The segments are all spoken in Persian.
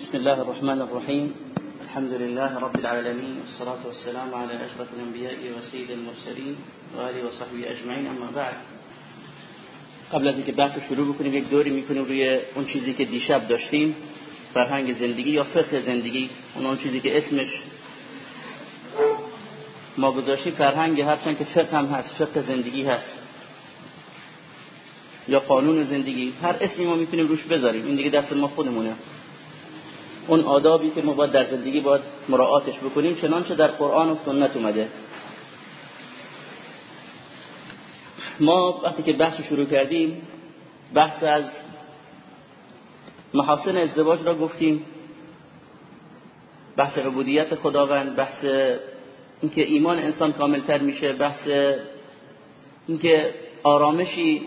بسم الله الرحمن الرحيم. الحمد لله رب العالمين والصلاة والسلام على أشرف الأنبياء وسيد المرسلين وآله وصحبه أجمعين. أما بعد قبل از اینکه بحث شروع بکنیم یک دوری می‌کنیم روی اون چیزی که دیشب داشتیم فرهنگ زندگی یا فقه زندگی. اون اون چیزی که اسمش ما گذاشتیم فرهنگ هرچند که فقه هم هست فقه زندگی هست یا قانون زندگی. هر اسمی ما می‌تونیم روش بذاریم. این دیگه دست ما خودمونه. اون آدابی که ما باید در زندگی باید مراعاتش بکنیم چنانچه در قرآن و سنت اومده. ما وقتی که بحث شروع کردیم بحث از محاسن ازدواج را گفتیم بحث عبودیت خداوند بحث اینکه ایمان انسان کاملتر میشه بحث اینکه آرامشی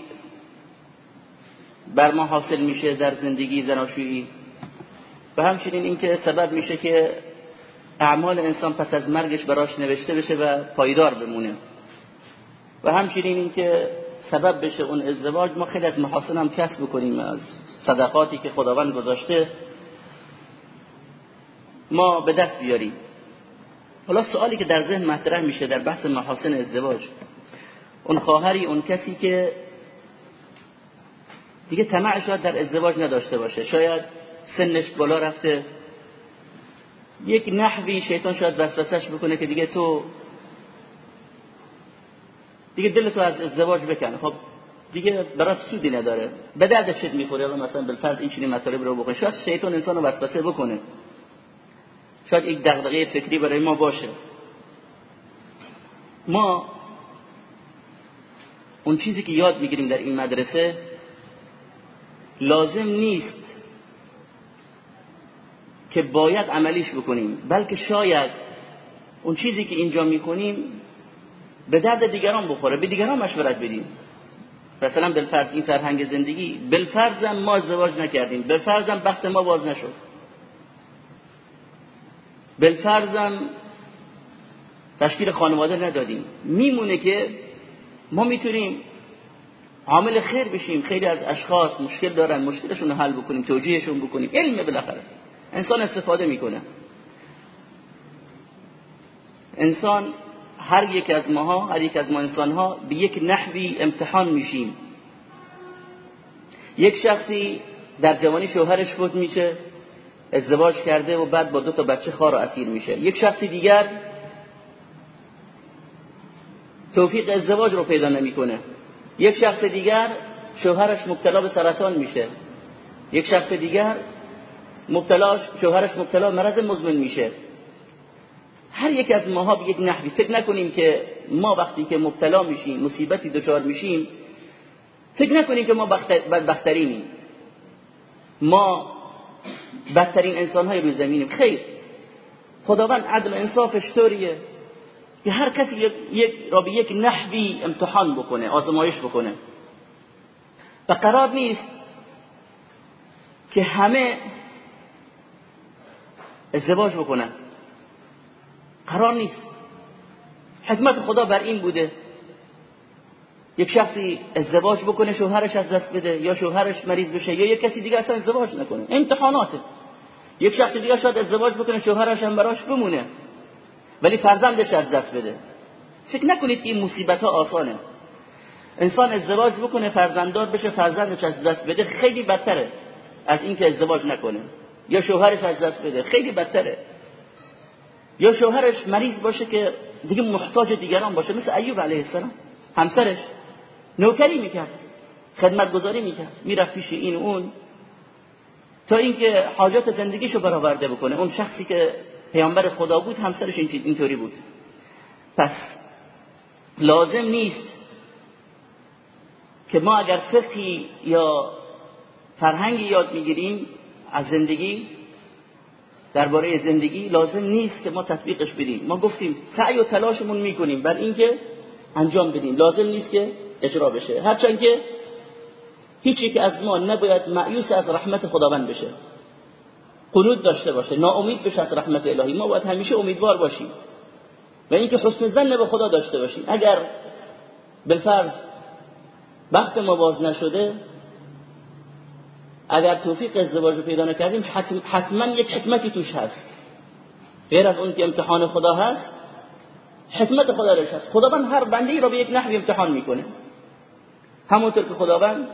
بر ما حاصل میشه در زندگی زناشویی. و همچنین اینکه سبب میشه که اعمال انسان پس از مرگش براش نوشته بشه و پایدار بمونه. و همچنین اینکه سبب بشه اون ازدواج ما خیلی از محاسن هم کسب بکنیم از صدقاتی که خداوند گذاشته ما به دست بیاریم. حالا سوالی که در ذهن مطرح میشه در بحث محاسن ازدواج اون خواهری اون کسی که دیگه طمع شاید در ازدواج نداشته باشه. شاید سنش بالا رفته. یک نحوی شیطان شاید وسوسش بکنه که دیگه تو دیگه دل تو از ازدواج بکنه خب دیگه برات سودی نداره. به درد چت می‌خوره؟ الان مثلا بالفرض این چنین مطالب رو بکنه شاید شیطان انسان رو وسوسه بکنه. شاید یک دغدغه فکری برای ما باشه. ما اون چیزی که یاد می‌گیریم در این مدرسه لازم نیست که باید عملیش بکنیم بلکه شاید اون چیزی که اینجا می‌کنیم به درد دیگران بخوره به دیگران مشورت بدیم. مثلا بالفرض این فرهنگ زندگی بالفرض ما ازدواج نکردیم بالفرض بخت ما باز نشد. بالفرض تشکیل خانواده ندادیم. میمونه که ما می‌تونیم عامل خیر بشیم خیلی از اشخاص مشکل دارن مشکلشون رو حل بکنیم توجیهشون بکنیم علم بالاخره. انسان استفاده می‌کنه. انسان هر یک از ماها هر یک از ما انسان ها به یک نحوی امتحان میشیم. یک شخصی در جوانی شوهرش فوت میشه ازدواج کرده و بعد با دو تا بچه خار و اسیر میشه. یک شخصی دیگر توفیق ازدواج رو پیدا نمی‌کنه. یک شخص دیگر شوهرش مبتلا به سرطان میشه. یک شخص دیگر مبتلا شوهرش مبتلا مرض مزمن میشه. هر یک از ماها به یک نحوی فکر نکنیم که ما وقتی که مبتلا میشیم مصیبتی دچار میشیم فکر نکنیم که ما بدبخترینیم. ما بدترین انسان های روی زمینیم. خیر. خداوند عدل انصافش طوریه. که هر کسی یک را به یک نحوی امتحان بکنه آزمایش بکنه. و قرار نیست که همه ازدواج بکنن. قرار نیست. حکمت خدا بر این بوده. یک شخصی ازدواج بکنه شوهرش از دست بده یا شوهرش مریض بشه یا یک کسی دیگه اصلا ازدواج نکنه. امتحاناته. یک شخص دیگه شاید ازدواج بکنه شوهرش هم براش بمونه. ولی فرزندش از دست بده. فکر نکنید که این مصیبت ها آسانه. انسان ازدواج بکنه فرزنددار بشه فرزندش از دست بده خیلی بدتره از اینکه ازدواج نکنه. یا شوهرش از دست بده. خیلی بدتره. یا شوهرش مریض باشه که دیگه محتاج دیگران باشه. مثل ایوب علیه السلام. همسرش. نوکری می‌کرد. خدمت گذاری می‌کرد. می‌رفت پیش این اون. تا اینکه حاجات زندگیشو برآورده بکنه. اون شخصی که پیامبر خدا بود همسرش اینطوری بود. پس لازم نیست که ما اگر فقهی یا فرهنگی یاد می‌گیریم از زندگی درباره زندگی لازم نیست که ما تطبیقش بدیم. ما گفتیم سعی و تلاشمون می‌کنیم. بر اینکه انجام بدیم. لازم نیست که اجرا بشه. هرچند که هیچی که از ما نباید معیوس از رحمت خداوند بشه. قنود داشته باشه. ناامید بشه از رحمت الهی. ما باید همیشه امیدوار باشیم. و اینکه حسن زن به خدا داشته باشیم. اگر بالفرض وقت ما باز نشده اگر توفیق ازدواج رو پیدا نکردیم حتما یک حکمتی توش هست. غیر از اون که امتحان خدا هست حکمت خدا روش هست. خداوند هر بنده ای رو به یک نحوی امتحان می‌کنه. همونطور که خداوند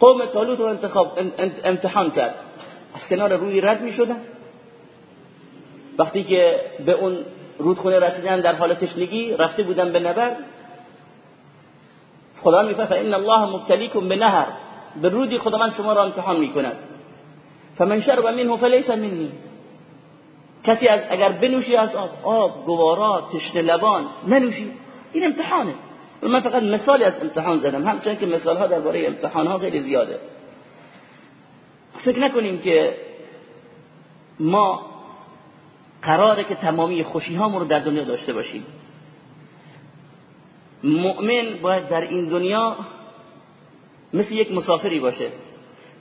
قوم طالوت رو انتخاب امتحان کرد. از کنار روی رد می‌شدن. وقتی که به اون رودخونه رسیدن در حال تشنگی رفته بودن به نبر خدا میفرماید ان الله مبتلیکم به نهر به رودی خداوند شما را امتحان می‌کند. فمن شرب منه فلیس منی. کسی از اگر بنوشی از آب آب گوارا تشنه لبان ننوشی این امتحانه. من فقط مثالی از امتحان زدم. همچنین که مثال ها درباره امتحان ها خیلی زیاده. فکر نکنیم که ما قراره که تمامی خوشی رو در دنیا داشته باشیم. مؤمن باید در این دنیا مثل یک مسافری باشه.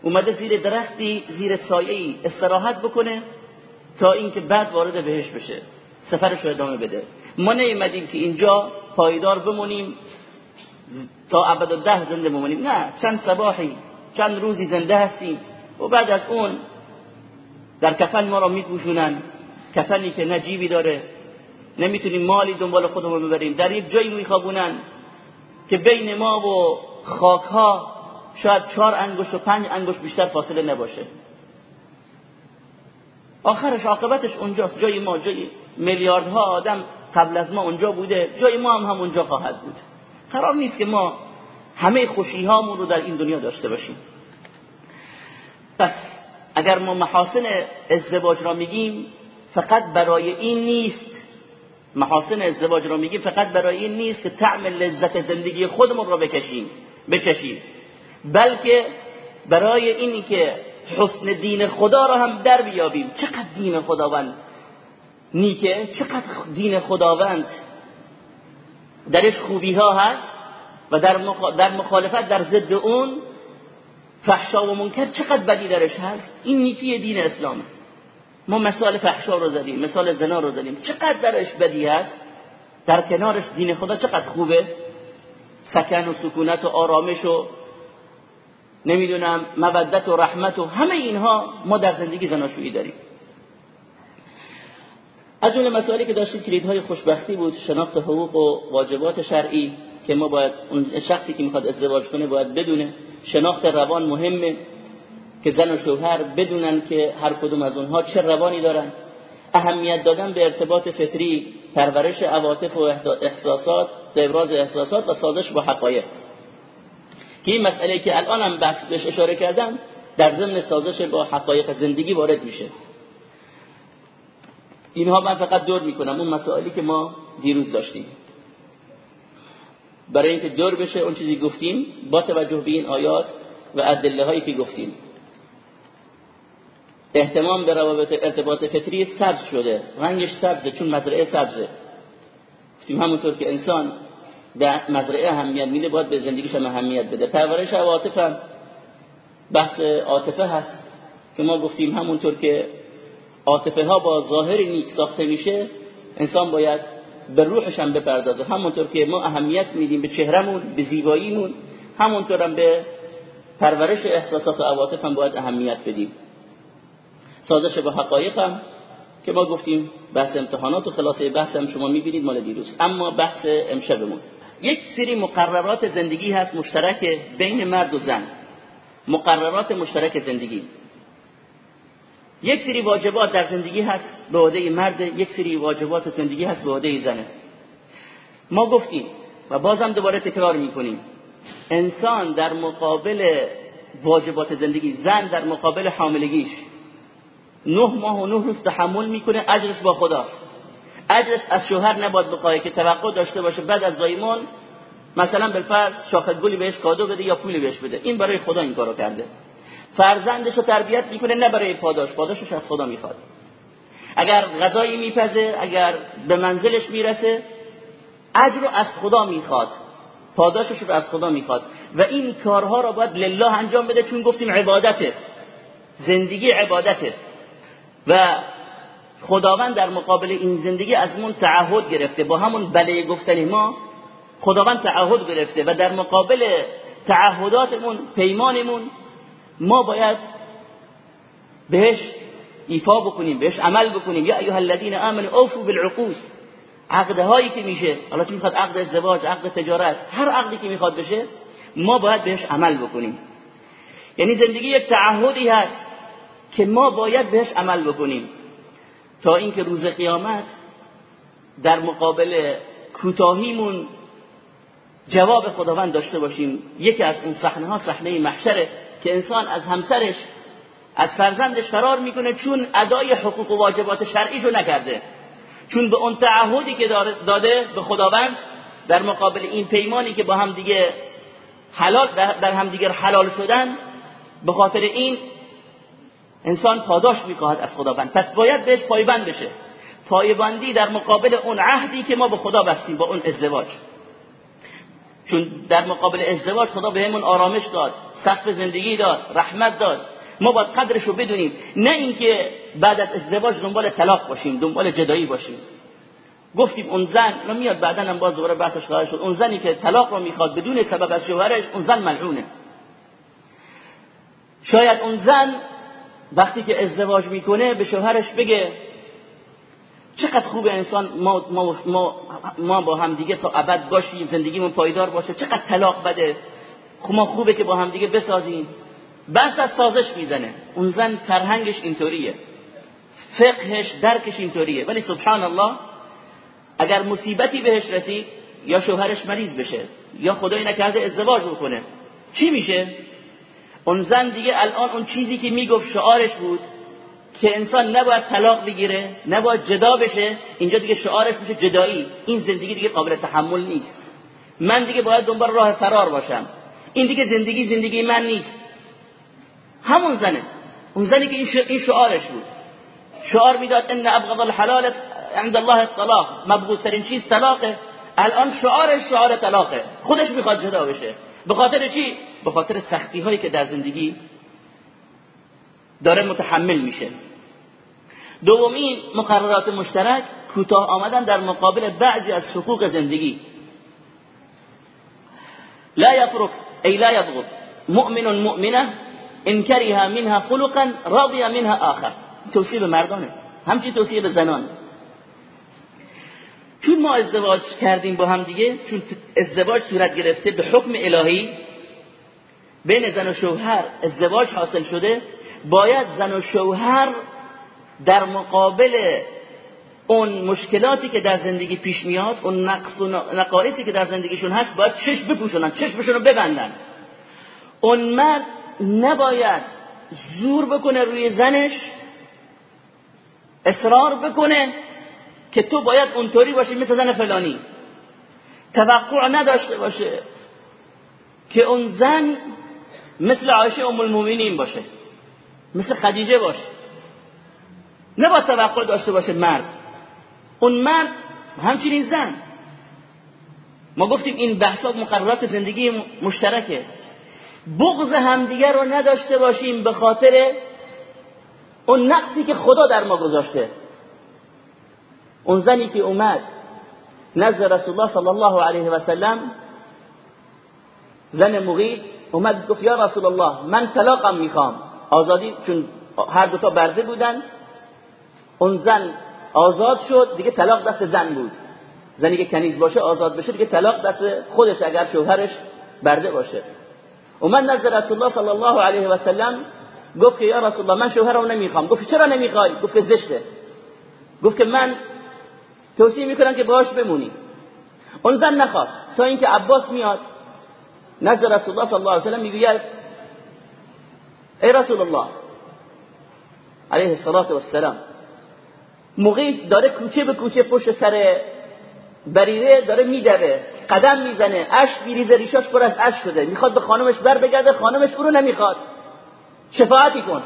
اومده زیر درختی زیر سایه استراحت بکنه تا اینکه بعد وارد بهش بشه. سفرش رو ادامه بده. ما نیومدیم که اینجا پایدار بمونیم تا ابد ده زنده بمونیم. نه چند صباحی چند روزی زنده هستیم. و بعد از اون در کفن ما را میپوشونن. کفنی که نجیبی داره. نمی‌تونیم مالی دنبال خودمون ببریم. در یک جایی میخوابونن که بین ما و خاک ها شاید چهار انگشت و پنج انگشت بیشتر فاصله نباشه. آخرش عاقبتش اونجاست. جای ما جای میلیاردها آدم قبل از ما اونجا بوده. جای ما هم هم اونجا خواهد بود. قرار نیست که ما همه خوشی هامون رو در این دنیا داشته باشیم. پس اگر ما محاسن ازدواج را میگیم فقط برای این نیست. محاسن ازدواج را میگیم فقط برای این نیست که طعم لذت زندگی خودمون را بکشیم. بچشیم بلکه برای این که حسن دین خدا را هم در بیابیم. چقدر دین خداوند نیکه؟ چقدر دین خداوند درش خوبی ها هست و در, در مخالفت در ضد اون فحشا و منکر چقدر بدی درش هست؟ این نیکی دین اسلامه ما مثال فحشا رو زدیم مثال زنا رو زدیم. چقدر درش بدی هست؟ در کنارش دین خدا چقدر خوبه؟ سکن و سکونت و آرامش و نمی‌دونم مودت و رحمت و همه اینها ما در زندگی زناشویی داریم. از جمله مسائلی که داشتیم کلیدهای خوشبختی بود شناخت حقوق و واجبات شرعی که ما باید اون شخصی که می‌خواد ازدواج کنه باید بدونه. شناخت روان مهمه که زن و شوهر بدونن که هر کدوم از اونها چه روانی دارن. اهمیت دادن به ارتباط فطری پرورش عواطف و احساسات ابراز احساسات و سازش با حقایق. که این مسئله که الان هم بحث اشاره کردم در ضمن سازش با حقایق زندگی وارد میشه. اینها من فقط دور می‌کنم. اون مسائلی که ما دیروز داشتیم. برای اینکه دور بشه اون چیزی گفتیم با توجه به این آیات و ادله هایی که گفتیم. احتمام به روابط ارتباط فطری سبز شده. رنگش سبزه چون مزرعه سبزه. گفتیم همونطور که انسان به مزرعه اهمیت میده باید به زندگیش هم اهمیت بده. پرورش عواطف هم بحث عاطفه هست که ما گفتیم همونطور که عاطفه ها با ظاهر نیک ساخته میشه انسان باید به روحش هم بپردازه. همونطور که ما اهمیت میدیم به چهرمون به زیباییمون همونطور هم به پرورش احساسات و عواطف هم باید اهمیت بدیم. سازش به حقایق هم که ما گفتیم بحث امتحانات و خلاصه بحث هم شما می‌بینید مال دیروز. اما بحث امشبمون. یک سری مقررات زندگی هست مشترک بین مرد و زن. مقررات مشترک زندگی. یک سری واجبات در زندگی هست به عهده مرد یک سری واجبات زندگی هست به عهده زنه ما گفتیم و بازم دوباره تکرار می‌کنیم. انسان در مقابل واجبات زندگی زن در مقابل حاملگیش. نه ماه و نه روز تحمل می‌کنه اجرش با خداست. اجرش از شوهر نباید بخواه که توقع داشته باشه بعد از زایمان مثلا بالفرض شاخت گلی بهش کادو بده یا پولی بهش بده. این برای خدا این کارو کرده. فرزندش رو تربیت می‌کنه نه برای پاداش. پاداشش از خدا می‌خواد. اگر غذایی میپزه اگر به منزلش می‌رسه اجر رو از خدا می‌خواد. پاداشش رو از خدا می‌خواد. و این کارها رو باید لله انجام بده چون گفتیم عبادته. زندگی عبادته. و خداوند در مقابل این زندگی از من تعهد گرفته. با همون بله گفتن ما خداوند تعهد گرفته و در مقابل تعهداتمون پیمانمون ما باید بهش ایفا بکنیم بهش عمل بکنیم. یا ایها الذین آمنوا اوفوا بالعقود. عقده هایی که میشه حالا چی می‌خواد؟ عقد ازدواج عقد تجارت هر عقدی که می‌خواد بشه ما باید بهش عمل بکنیم. یعنی زندگی یک تعهدی هست که ما باید بهش عمل بکنیم. تا اینکه روز قیامت در مقابل کوتاهیمون جواب خداوند داشته باشیم. یکی از اون صحنه ها صحنه محشره که انسان از همسرش از فرزندش فرار می‌کنه چون ادای حقوق و واجبات شرعیشو نکرده. چون به اون تعهدی که داده به خداوند در مقابل این پیمانی که با هم دیگه حلال در هم دیگر حلال شدن به خاطر این انسان پاداش می‌خواهد از خداوند. پس باید بهش پایبند بشه. پایبندی در مقابل اون عهدی که ما به خدا بستیم با اون ازدواج. چون در مقابل ازدواج خدا بهمون آرامش داد سقف زندگی داد رحمت داد. ما باید قدرش رو بدونیم. نه اینکه بعد از ازدواج دنبال طلاق باشیم دنبال جدایی باشیم. گفتیم اون زن رو میاد بعدا هم باز دوباره بحثش خواهد شد. اون زنی که طلاق رو می‌خواد بدون سبب از شوهرش اون زن ملعونه. شاید اون زن وقتی که ازدواج می‌کنه به شوهرش بگه چقدر خوب انسان ما, ما, ما, ما با هم دیگه تا ابد باشیم زندگیمون پایدار باشه چقدر طلاق بده. خب ما خوبه که با هم دیگه بسازیم. بس از سازش می‌زنه. اون زن فرهنگش اینطوریه. فقهش درکش اینطوریه. ولی سبحان الله اگر مصیبتی بهش رسید یا شوهرش مریض بشه یا خدای نکرده ازدواج بکنه. چی میشه؟ اون زن دیگه الان اون چیزی که می‌گفت شعارش بود که انسان نباید طلاق بگیره نباید جدا بشه اینجا دیگه شعارش میشه جدایی. این زندگی دیگه قابل تحمل نیست. من دیگه باید دنبال راه فرار باشم. این دیگه زندگی زندگی من نیست. همون زنه. اون زنی که این شعارش بود. شعار می‌داد ان ابغض الحلال عند الله الطلاق. مبغوض ترین چیز طلاقه. الان شعارش شعار طلاقه. خودش می‌خواد جدا بشه. به خاطر چی؟ به خاطر سختی هایی که در زندگی داره متحمل میشه. دومین مقررات مشترک کوتاه آمدن در مقابل بعضی از حقوق زندگی. لا يفرق ای لا يبغض مؤمن مؤمنه ان منها خلقا راضي منها آخر. توصیه مردانه. همچنین توصیه زنان. چون ما ازدواج کردیم با هم دیگه چون ازدواج صورت گرفته به حکم الهی بین زن و شوهر ازدواج حاصل شده باید زن و شوهر در مقابل اون مشکلاتی که در زندگی پیش میاد اون نقص و نقایصی که در زندگیشون هست باید چشم بپوشونن چشمشون رو ببندن. اون مرد نباید زور بکنه روی زنش اصرار بکنه که تو باید اونطوری باشی مثل زن فلانی. توقع نداشته باشه که اون زن مثل عایشه ام المؤمنین باشه مثل خدیجه باشه. نباید توقع داشته باشه مرد. اون مرد همچنین زن. ما گفتیم این بحثا مقررات زندگی مشترکه. بغض همدیگر رو نداشته باشیم به خاطر اون نقصی که خدا در ما گذاشته. اون زنی که اومد نزد رسول الله صلی الله علیه و سلم زن مغید اومد گفت یا رسول الله من طلاقم می‌خوام. آزادی چون هر دوتا برده بودن اون زن آزاد شد دیگه طلاق دست زن بود. زنی که کنیز باشه آزاد بشه دیگه طلاق دست خودش اگر شوهرش برده باشه. اومد نزد رسول الله صلی الله علیه و سلم گفت که یا رسول الله من شوهرم نمی‌خوام. گفت چرا نمی‌خوای؟ گفت زشته. گفت که من توصیه می‌کنم که باش بمونی. اون زن نخواست. تا اینکه عباس میاد نزد رسول الله صلی الله علیه و سلم می‌گوید ای رسول الله؟ علیه الصلاة والسلام. موقعی داره کوچه به کوچه پشت سر بریره داره میدوه قدم می‌زنه اش میریزه ریشاش پر از اش شده. می‌خواد به خانمش بر بگرده خانمش برو نمی‌خواد. شفاعتی کن.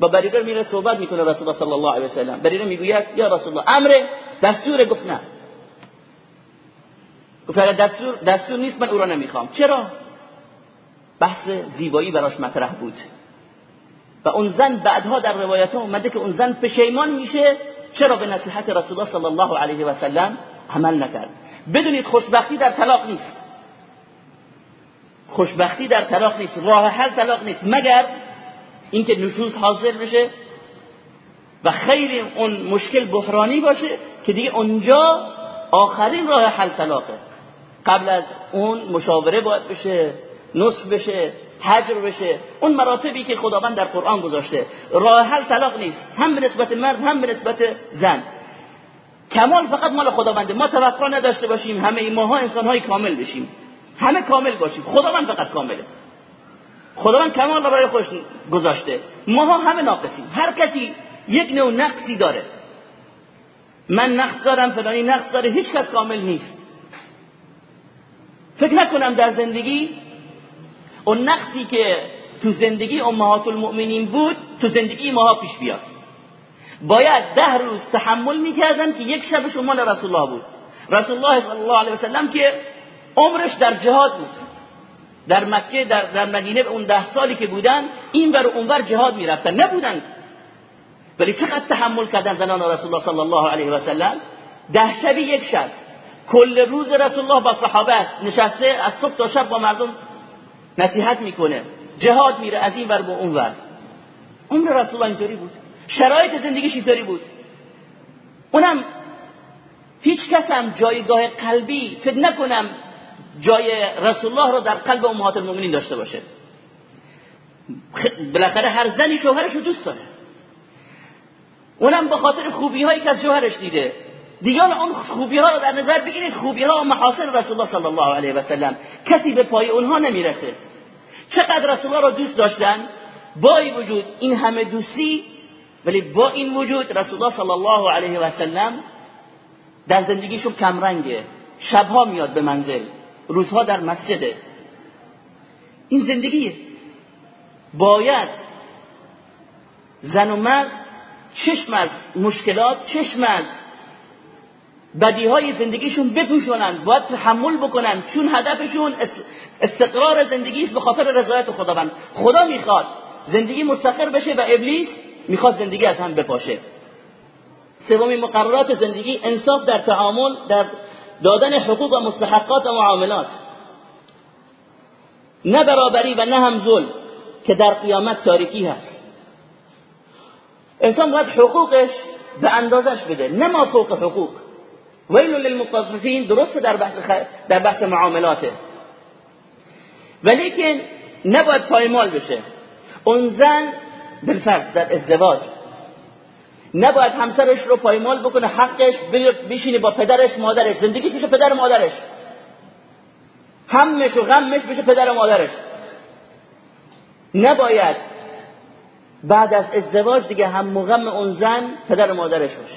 با بریره میره صحبت می‌کنه رسول الله صلی الله علیه و سلم بریره می‌گوید یا رسول الله امر دستور گفت نه. گفت اگر دستور دستور نیست من او را نمی‌خوام. چرا؟ بحث زیبایی براش مطرح بود. و اون زن بعدها در روایت ها اومده که اون زن پشیمان میشه. چرا به نصیحت رسول الله صلی الله علیه و سلم عمل نکرد؟ بدونید خوشبختی در طلاق نیست. خوشبختی در طلاق نیست. راه حل طلاق نیست. مگر اینکه نشوز حاضر بشه و خیلی اون مشکل بحرانی باشه که دیگه اونجا آخرین راه حل طلاقه. قبل از اون مشاوره باید بشه نصف بشه حجر بشه اون مراتبی که خداوند در قرآن گذاشته. راه حل طلاق نیست. هم به نسبت مرد هم به نسبت زن. کمال فقط مال خداونده. ما توقع نداشته باشیم همه ماها انسان های کامل بشیم. همه کامل باشیم. خداوند فقط کامله. خداوند کمال را برای خودش گذاشته. ماها همه ناقصیم. هر کسی یک نوع نقصی داره. من نقص دارم فلانی نقص داره. هیچ کس کامل نیست. فکر نکنم در زندگی اون نقصی که تو زندگی امهات المؤمنین بود تو زندگی ماها پیش بیاد. باید ده روز تحمل می‌کردن که یک شبش مال رسول الله بود. رسول الله صلی الله علیه وسلم که عمرش در جهاد بود. در مکه در, در مدینه اون ده سالی که بودن این بر اونور جهاد می‌رفتن. نبودن. ولی چقدر تحمل کردن زنان رسول الله صلی الله علیه و سلم ده شبی یک شب. کل روز رسول الله با صحابه نشسته از صبح تا شب با مردم نصیحت می‌کنه. جهاد میره از این ور به اون ور. عمر رسول الله اینطوری بود. شرایط زندگیش اینطوری بود. اونم هیچ کس هم جایگاه قلبی فکر نکنم جای رسول الله رو در قلب امهات المؤمنین داشته باشه. بالاخره هر زنی شوهرش رو دوست داره. اونم به خاطر خوبی هایی که از شوهرش دیده. دیگه اون خوبی ها رو در نظر بگیرید. خوبی ها و محاسن رسول الله صلی الله علیه و سلم کسی به پای اونها نمی‌رسه. چقدر رسول الله رو دوست داشتن؟ با این وجود این همه دوستی ولی با این وجود رسول الله صلی الله علیه و سلم در زندگیشون کمرنگه. شبها میاد به منزل. روزها در مسجده. این زندگیه باید زن و مرد چشم از مشکلات چشم از بدی های زندگیشون بپوشونن باید تحمل بکنن چون هدفشون استقرار زندگیش به خاطر رضایت خداوند. خدا می‌خواد زندگی مستقر بشه و ابلیس می‌خواد زندگی از هم بپاشه. سومین مقررات زندگی انصاف در تعامل در دادن حقوق و مستحقات و معاملات. نه برابری و نه هم ظلم که در قیامت تاریکی هست. انسان باید حقوقش به اندازش بده نه ما فوق حقوق. ویل للمطففین درسته در بحث, خ... در بحث معاملاته. ولیکن نباید پایمال بشه. اون زن بالفرض در ازدواج. نباید همسرش رو پایمال بکنه حقش بشینه با پدرش مادرش. زندگیش میشه پدر مادرش. همش و غمش بشه پدر مادرش. نباید بعد از ازدواج دیگه هم مغم اون زن پدر مادرش باشه.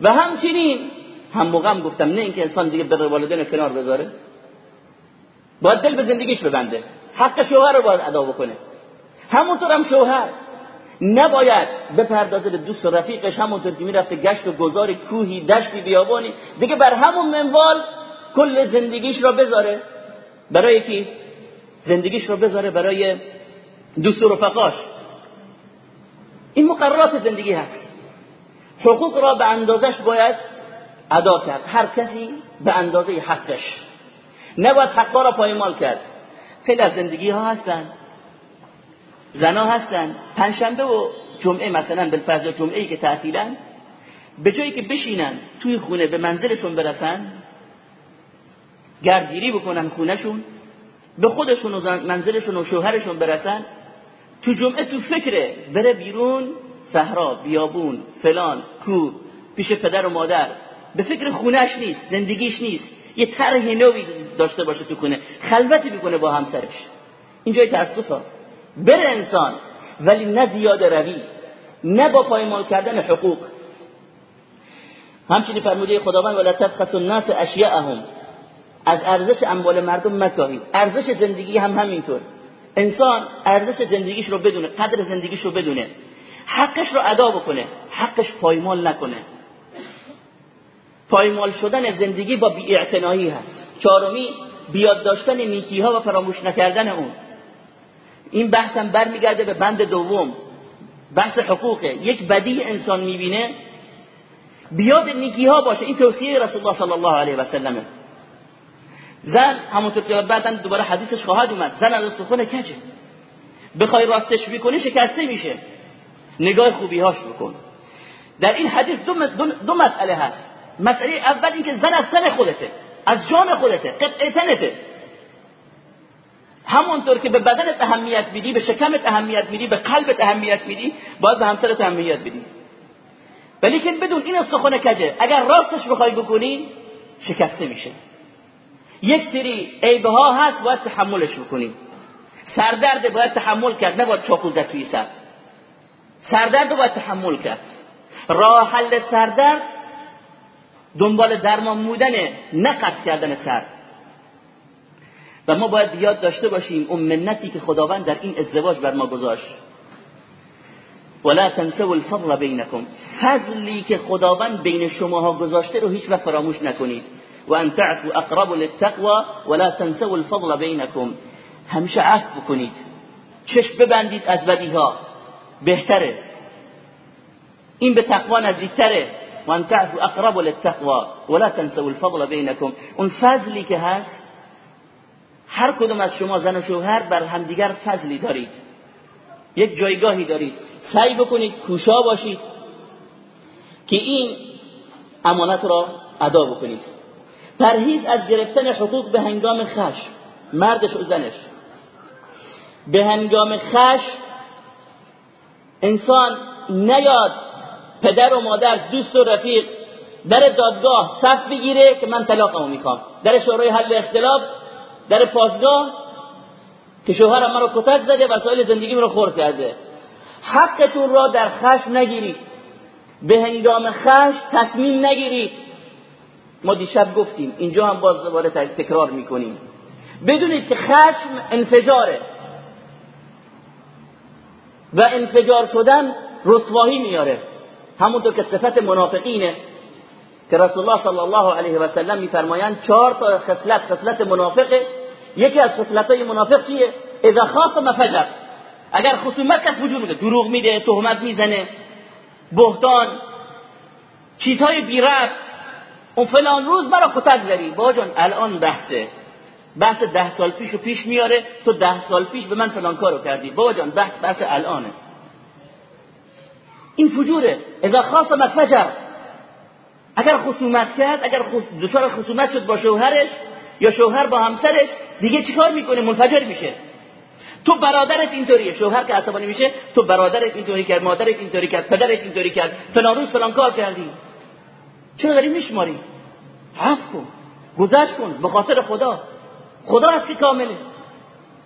و همچنین هم مغم گفتم نه اینکه انسان دیگه بر والدین کنار بذاره. باید دل به زندگیش ببنده. حق شوهر رو باید ادا بکنه. همونطور هم شوهر. نباید بپردازه به دوست و رفیقش همونطور که می‌رفته گشت و گذار کوهی دشتی بیابانی. دیگه بر همون منوال کل زندگیش رو بذاره. برای کی؟ زندگیش رو بذاره برای دوست و رفقاش. این مقررات زندگی هست. حقوق را به اندازش باید ادا کرد. هر کسی به اندازه حقش. نباید حقا را پایمال کرد. خیلی از زندگی ها هستن. زنا هستن. پنجشنبه و جمعه مثلا بالفرض جمعه ای که تعطیلن به جایی که بشینن توی خونه به منزلشون برسن گردگیری بکنن خونهشون به خودشون و منزلشون و شوهرشون برسن تو جمعه تو فکره بره بیرون صحرا بیابون فلان کو پیش پدر و مادر. به فکر خونهش نیست زندگیش نیست. یه طرح نوی داشته باشه تو خونه خلوتی بکنه با همسرش. اینجای تاسفه بره انسان ولی نه زیاده روی نه با پایمال کردن حقوق. همچنین فرموده خداوند ولا تبخس الناس اشیاءهم. از ارزش اموال مردم مکاهید ارزش زندگی هم همینطور. انسان ارزش زندگیش رو بدونه قدر زندگیش رو بدونه. حقش رو ادا بکنه. حقش پایمال نکنه. پایمال شدن زندگی با بیاعتنایی هست. چهارمی بیاد داشتن نیکی ها و فراموش نکردن اون. این بحثم برمیگرده به بند دوم. بحث حقوقه. یک بدی انسان می‌بینه. بیاد نیکی ها باشه. این توصیه رسول الله صلی الله علیه و سلمه. زن همونطور که بعدا دوباره حدیثش خواهد اومد زن از سخن کجه؟ بخوای راستش بکنی شکسته میشه. نگاه خوبی هاش بکن. در این حدیث دو, دو, مسئله هست. مسئله اول اینکه زن از سن خودته از جان خودته قطعه سنته همونطور که به بدنت اهمیت میدی به شکمت اهمیت میدی به قلبت اهمیت میدی باید به همسرت اهمیت بدی. ولی که بدون این سخن کجه اگر راستش بخوای بکنی شکسته میشه. یک سری عیبه ها هست باید تحملش بکنی. سردرد باید تحمل کرد نباید چاقو زد توی سر. سردرد باید تحمل کرد. راه حل سردرد دنبال درمان بودن نه کردن سر. و ما باید یاد داشته باشیم اون منتی که خداوند در این ازدواج بر ما گذاشت. ولا تنسوا الفضل بینکم. فضلی که خداوند بین شماها گذاشته رو هیچ وقت فراموش نکنید. و ان تعفو اقرب للتقوى ولا تنسوا الفضل بینکم. همیشه عفو بکنید. چشم ببندید از بدیها. بهتره. این به تقوا نزدیکتره. و ان تعفو اقرب للتقوى ولا تنسوا الفضل بینکم اون فضلی که هست هر کدوم از شما زن و شوهر بر همدیگر فضلی دارید. یک جایگاهی دارید. سعی بکنید کوشا باشید که این امانت را ادا بکنید. پرهیز از گرفتن حقوق به هنگام خشم مردش و زنش. به هنگام خشم انسان نیاد پدر و مادر دوست و رفیق در دادگاه صف بگیره که من طلاقمو می‌خوام. در شورای حل اختلاف در پاسگاه که شوهرم مرا کتک زده وسایل زندگی رو خورد کرده. حقتون را در خشم نگیرید. به هنگام خشم تصمیم نگیرید. ما دیشب گفتیم اینجا هم باز دوباره تکرار می‌کنیم. بدونید که خشم انفجاره. و انفجار شدن رسواهی میاره. همونطور که صفت منافقینه که رسول الله صلی الله علیه و سلم میفرمایند چهار تا خصلت خصلت منافقه یکی از خصلت های منافق چیه؟ اذا خاصم فجر. اگر خصومت کرد وجود میده دروغ میده تهمت می‌زنه بهتان چیزهای بی ربط اون فلان روز برا کتک زدی. با جان الان بحثه. بحث ده سال پیش و پیش میاره تو ده سال پیش به من فلان کارو کردی. بابا جان بحث بحث الانه. این فجوره. اذا خاصم فجر اگر خصومت کرد اگر دچار خصومت شد با شوهرش یا شوهر با همسرش دیگه چیکار می‌کنه؟ منفجر میشه. تو برادرت اینطوریه. شوهر که عصبانی میشه تو برادرت اینطوری کرد مادرت اینطوری کرد پدرت اینطوری کرد فلان روز فلان کار کردی. چرا داری میشماری؟ عفو کن. گذشت کن. به خاطر خدا. خدا هست که کامله.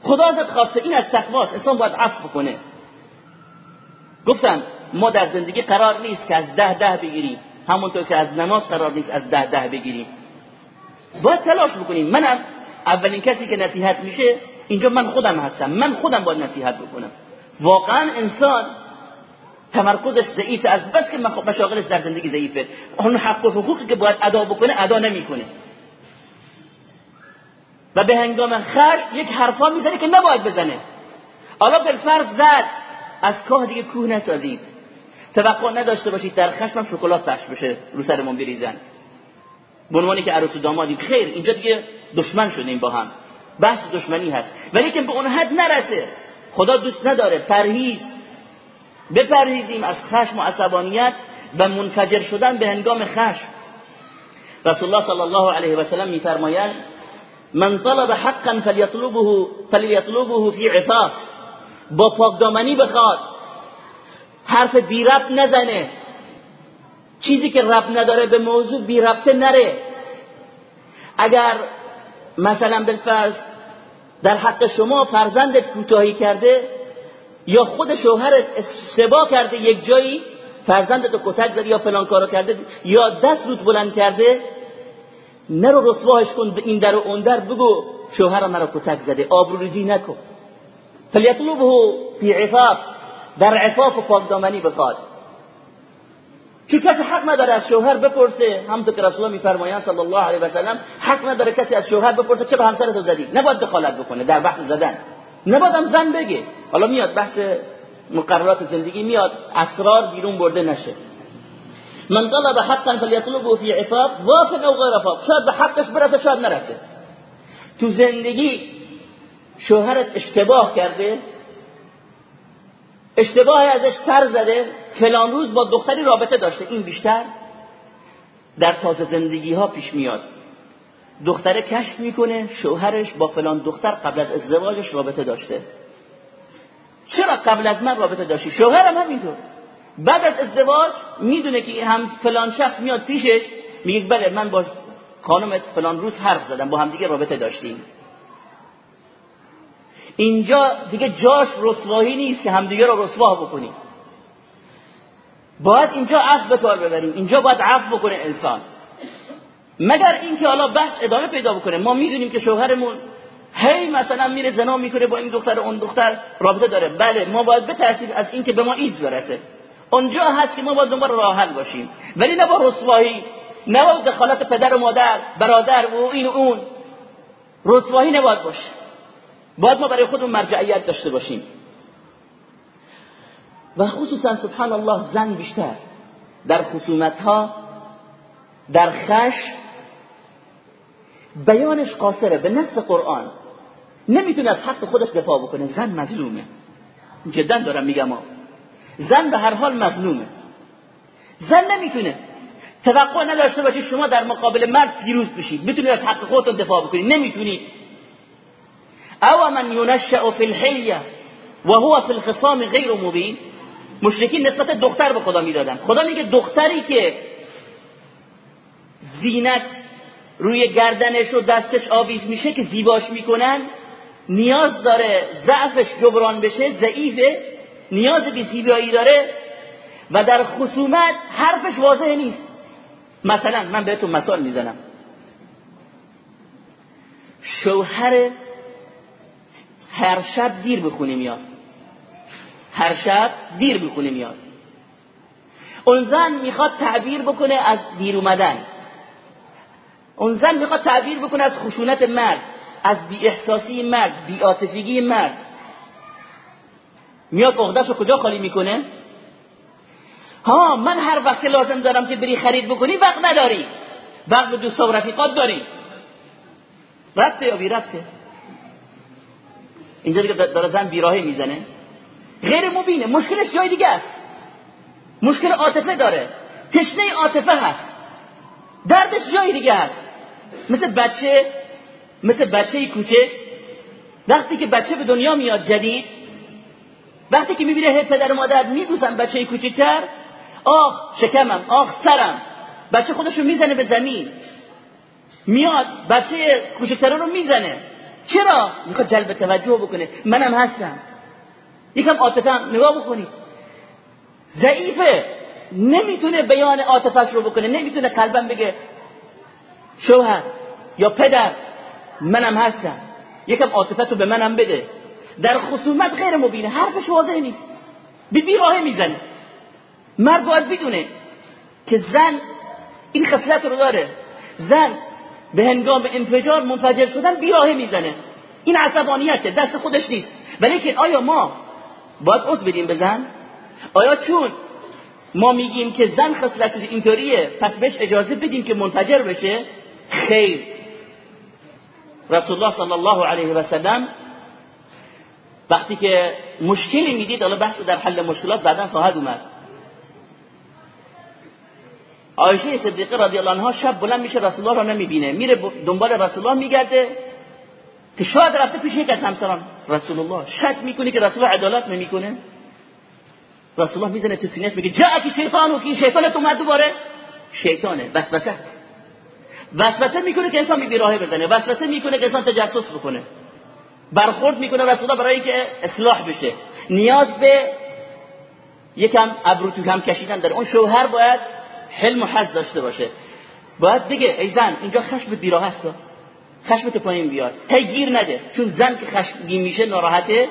خدا ازت خواسته. این از تقواست. انسان باید عفو کنه. گفتم ما در زندگی قرار نیست که از ده ده بگیریم. همونطور که از نماز قرار نیست از ده ده بگیریم. باید تلاش بکنیم. منم اولین کسی که نصیحت میشه اینجا من خودم هستم. من خودم باید نصیحت بکنم. واقعا انسان تمرکزش ضعیفه. از بس که مشاغلش در زندگی ضعیفه. اون حق و حقوقی که باید ادا بکنه ادا نمی‌کنه. و به هنگام خشم یک حرفا می‌زنه که نباید بزنه. حالا بالفرض زد از کاه دیگه کوه نسازید. توقع نداشته باشید در خشم شکلات پخش بشه رو سرمون بریزن. به که عروس و دامادیم خیر اینجا دیگه دشمن شدیم با هم. بحث دشمنی هست. ولی که به اون حد نرسه. خدا دوست نداره. پرهیز. بپرهیزیم از خشم و عصبانیت و منفجر شدن به هنگام خشم. رسول الله صلی الله علیه و سلم میفرمایند من طلب حقا فلیطلبه فلیطلبه فی عفاف با پاکدامنی بخواد. حرف بی رب نزنه. چیزی که رب نداره به موضوع بی ربطه نره. اگر مثلا بالفرض در حق شما فرزندت کوتاهی کرده یا خود شوهرت اشتباه کرده یک جایی فرزندت رو کتک زده یا فلان کارو کرده یا دست روت بلند کرده نرو رسواهش کن این در و اون در بگو شوهرم مرا کتک زده آبروریزی نکن. فلیطلبه فی عفاف. در عفاف و پاکدامنی بخواد. چون کسی حق نداره از شوهر بپرسه همونطور که رسول الله میفرمایند صلی الله علیه و سلم حق نداره کسی از شوهر بپرسه چه به همسرت زدی. نباید دخالت بکنه در بحث زدن. نباید هم زن بگه. حالا میاد بحث مقررات زندگی میاد اسرار بیرون برده نشه. من طلب حقا فلیطلبه فی عفاف وافق او غیر شاید به حقش برسه شاید نرسه. تو زندگی شوهرت اشتباه کرده اشتباه ازش سر زده فلان روز با دختری رابطه داشته. این بیشتر در تازه زندگی ها پیش میاد. دختره کشف می‌کنه شوهرش با فلان دختر قبل از ازدواجش رابطه داشته. چرا قبل از من رابطه داشتی؟ شوهرم هم اینطور بعد از ازدواج می‌دونه که هم فلان شخص میاد پیشش. میگه بله من با خانمت فلان روز حرف زدم با هم دیگه رابطه داشتیم. اینجا دیگه جاش رسوایی نیست که همدیگه رو رسوا بکنیم. باید اینجا عفو به کار ببریم. اینجا باید عفو بکنه انسان. مگر اینکه حالا بحث ادامه پیدا بکنه. ما می‌دونیم که شوهرمون هی مثلا میره زنا می‌کنه با این دختر اون دختر. رابطه داره. بله ما باید بترسیم از اینکه به ما ایدز برسه. اونجا هست که ما باید دنبال راه حل باشیم. ولی نه با رسوایی نه با دخالت پدر و مادر برادر و این و اون. رسوایی نباید باشه. باید ما برای خودمون مرجعیت داشته باشیم. و خصوصا سبحان الله زن بیشتر. در خصومت ها در خش بیانش قاصره به نص قرآن. نمی‌تونه از حق خودش دفاع بکنه. زن مظلومه. جدا دارم میگم زن به هر حال مظلومه. زن نمی‌تونه. توقع نداشته باشید شما در مقابل مرد پیروز بشید بتونید از حق خودتون دفاع بکنید نمی‌تونید او من ینشأ فی الحلیه و هو فی الخصام غیر مبین مشرکین نسبت دختر به خدا می‌دادن. خدا میگه دختری که زینت روی گردنش و دستش آویز میشه که زیباش می‌کنن نیاز داره ضعفش جبران بشه ضعیفه نیاز به زیبایی داره و در خصومت حرفش واضح نیست. مثلا من بهتون مثال می‌زنم. شوهر هر شب دیر بخونه میاد. هر شب دیر بخونه میاد. اون زن می‌خواد تعبیر بکنه از دیر اومدن. اون زن می‌خواد تعبیر بکنه از خشونت مرد از بی احساسی مرد بی آتفیگی مرد. میاد اغدش رو کجا خالی می‌کنه؟ ها من هر وقت لازم دارم که بری خرید بکنی وقت نداری. وقت به دوستا و رفیقات داری. ربطه یا بی ربطه اینجا دیگه داره زن بیراهی می‌زنه. غیر مبینه. مشکلش جای دیگه است. مشکل عاطفه داره. تشنه عاطفه هست. دردش جای دیگه هست. مثل بچه مثل بچه کوچه. وقتی که بچه به دنیا میاد جدید وقتی که می‌بینه پدر و مادر میدوزن بچه کوچکتر آخ شکمم آخ سرم. بچه خودشو می‌زنه به زمین. میاد بچه کوچکتره رو می‌زنه. چرا؟ می‌خواد جلب توجه بکنه. منم هستم. یکم عاطفه نگاه بکنید. ضعیفه. نمی‌تونه بیان عاطفش رو بکنه. نمی‌تونه قلبم بگه شوهر یا پدر. منم هستم. یکم عاطفت رو به منم بده. در خصومت غیر مبینه. حرفش واضح نیست. بی راه می‌زنه. مرد باید بدونه که زن این خصلت رو داره. زن به هنگام انفجار منفجر شدن بیراهه می‌زنه. این عصبانیته دست خودش نیست. ولی که آیا ما باید عضو بدیم به زن؟ آیا چون ما میگیم که زن خصلتش اینطوریه پس بهش اجازه بدیم که منفجر بشه؟ خیر. رسول الله صلی الله علیه و سلم وقتی که مشکلی می‌دید حالا بحث در حل مشکلات بعدا خواهد اومد. عایشه صدیقه رضی الله عنها شب بلند میشه رسول الله رو نمی‌بینه. میره دنبال رسول الله میگرده که شاید رفته پیش یک از همسران. رسول الله شک می‌کنه که رسول عدالت نمی‌کنه؟ رسول الله می‌زنه تو سینهش میگه جا کی شیطان و کی تو دوباره. شیطانه وسوسه. وسوسه می‌کنه که انسان بی راه بزنه. وسوسه می‌کنه که انسان تجسس بکنه. برخورد می‌کنه رسول الله برای اینکه اصلاح بشه. نیاز به یکم ابرو تو هم کشیدن داره. اون شوهر باید حلم و حز داشته باشه. باید بگه ای زن اینجا خشم بیراه هست خشمت پایین بیاد. هی گیر نده. چون زن که خشمگین میشه ناراحته.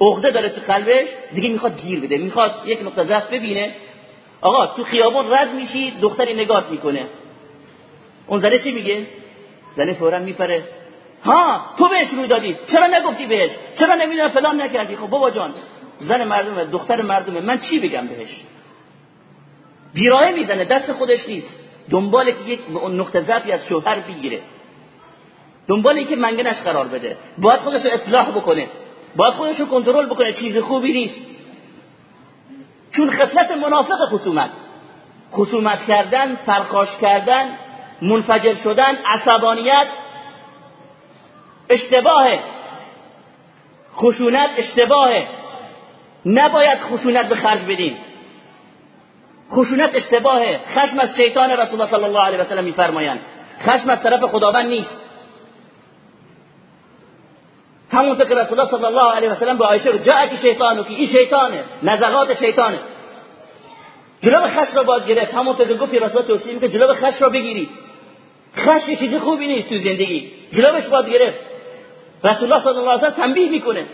عقده داره تو قلبش. دیگه می‌خواد گیر بده. می‌خواد یک نقطه ضعف ببینه. آقا تو خیابون رد میشی دختری نگات می‌کنه. اون زنه چی میگه؟ زنه فورا میپره. ها تو بهش روی دادی. چرا نگفتی بهش؟ چرا نمی‌دونم فلان نکردی؟ خب بابا جان زن مردمه دختر مردمه. من چی بگم بهش؟ بیراه می‌زنه دست خودش نیست. دنبال که یک نقطه ضعفی از شوهر بگیره. دنبال اینکه منگنش قرار بده. باید خودش رو اصلاح بکنه. باید خودش رو کنترل بکنه. چیز خوبی نیست. چون خصلت منافق خصومت. خصومت کردن پرخاش کردن منفجر شدن عصبانیت اشتباهه. خشونت اشتباهه. نباید خشونت به خرج بدیم. خشونت اشتباهه. خشم از شیطان رسول الله صلی الله علیه و سلم میفرمایند. خشم از طرف خداوند نیست. همونطور که رسول الله صلی الله علیه و سلم به عایشه جاء که شیطانو که این شیطانه نزغات شیطانه. جلو خشم را باید گرفت. همونطور که گفتی رسول توصیه که جلو خشم را بگیرید خشم چیزی خوبی نیست تو زندگی. جلوش باید گرفت. رسول الله صلی الله علیه و تنبیه می‌کنه.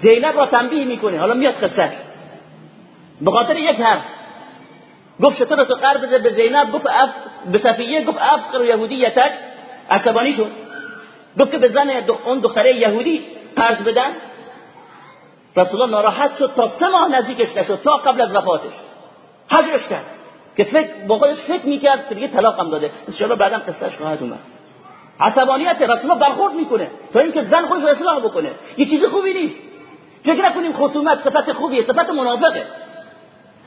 زینب را تنبیه می‌کنه. حالا میاد قصهش به یک حرف. گفت چطور تو قرض بده به زینب گفت اف به صفیه گفت افقر یهودیتک عصبانی شد گفت که به زن اون دختره یهودی قرض بدن. رسول الله ناراحت شد تا سه ماه نزدیکش نشد تا قبل از وفاتش. حجرش کرد. که فکر با خودش فکر می‌کرد که دیگه طلاق هم داده. ان بعدم قصهش خواهد اومد. عصبانیت رسول الله برخورد می‌کنه. تا اینکه زن خودش رو اصلاح بکنه. یه چیز خوبی نیست. فکر نکنیم خصومت صفت خوبیه صفت منافقه.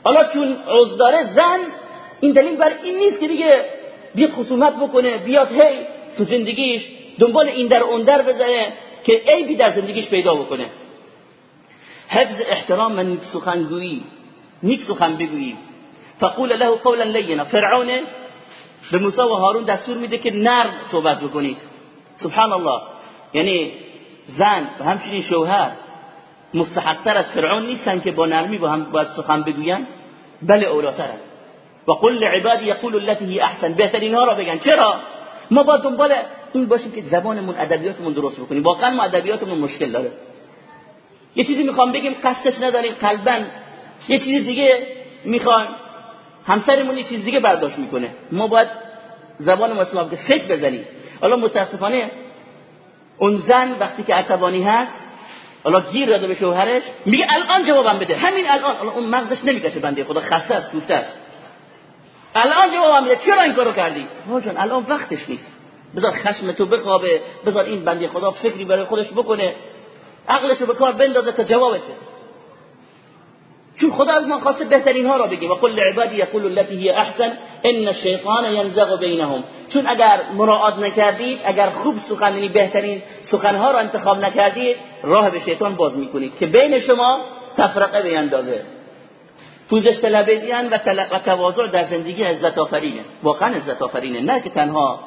حالا چون عذر زن این دلیل بر این نیست که دیگه بیاد خصومت بکنه بیاد هی تو زندگیش دنبال این در اون در بزنه که عیبی در زندگیش پیدا بکنه. حفظ احترام من سخنگویی نیک سخن بگویی. فقول له قولا لینا. فرعون به موسی و هارون دستور میده که نرم صحبت بکنید. سبحان الله یعنی زن و همچنین شوهر مستحقتر از فرعون نیستن که با نرمی با هم باید سخن بگوین بله اولاترن و قل لعبادی یقول التي هي احسن. بهترین ها را بگن. چرا؟ ما با دنبال این باشیم که زبانمون ادبیاتمون درست بکنیم. واقعا ما ادبیاتمون مشکل داره. یه چیزی می‌خوام بگیم قصدش نداریم قلبا. یه چیزی دیگه می‌خوان همسرمون یه چیز دیگه برداشت می‌کنه. ما باید زبان مسلم که فکر بزنیم. حالا متاسفانه اون زن وقتی که عصبانی هست حالا گیر داده به شوهرش میگه الان جوابم بده. همین الان. اون مغزش نمی‌کشه بنده خدا خسته است کوفته الان جوابم بده چرا این کارو کردی؟ جان الان وقتش نیست. بذار خشم تو بخوابه بذار این بنده خدا فکری برای خودش بکنه. عقلش رو به کار بندازه تا جوابت چون خدا از ما خواسته بهترین ها را بگه و قل لعبادی یقول التي هي احسن ان الشیطان ينزغ بینهم. چون اگر مراعات نکردید اگر خوب سخن یعنی بهترین سخنها را انتخاب نکردید راه به شیطان باز می‌کنید. که بین شما تفرقه بیندازه پوزش طلبیدین و, و تواضع در زندگی عزت آفرینه. واقعا عزت آفرینه. نه که تنها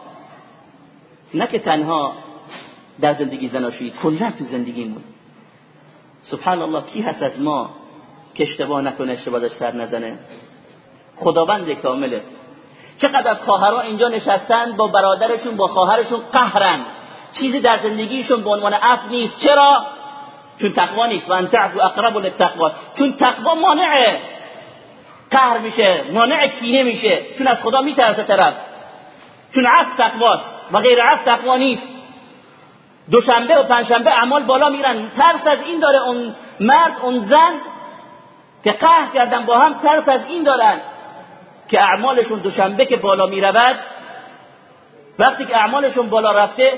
نه که تنها در زندگی زناشویی کلا تو زندگیمون. سبحان الله کی هست از ما که اشتباه نکنه اشتباه سر نزنه. خداوند کامله چقدر از خواهرها اینجا نشستن با برادرشون با خواهرشون قهرن. چیزی در زندگیشون به عنوان عفو نیست. چرا؟ چون تقوا نیست. و ان تعفو اقرب للتقوا. چون تقوا مانعه. قهر میشه مانع کینه میشه. چون از خدا میترسه طرف. چون عفو تقواست و غیر عفو تقوا نیست. دوشنبه و پنجشنبه اعمال بالا میرن. ترس از این داره. اون مرد اون زن که قهر کردن با هم ترس از این دارن که اعمالشون دوشنبه که بالا می‌رود وقتی که اعمالشون بالا رفته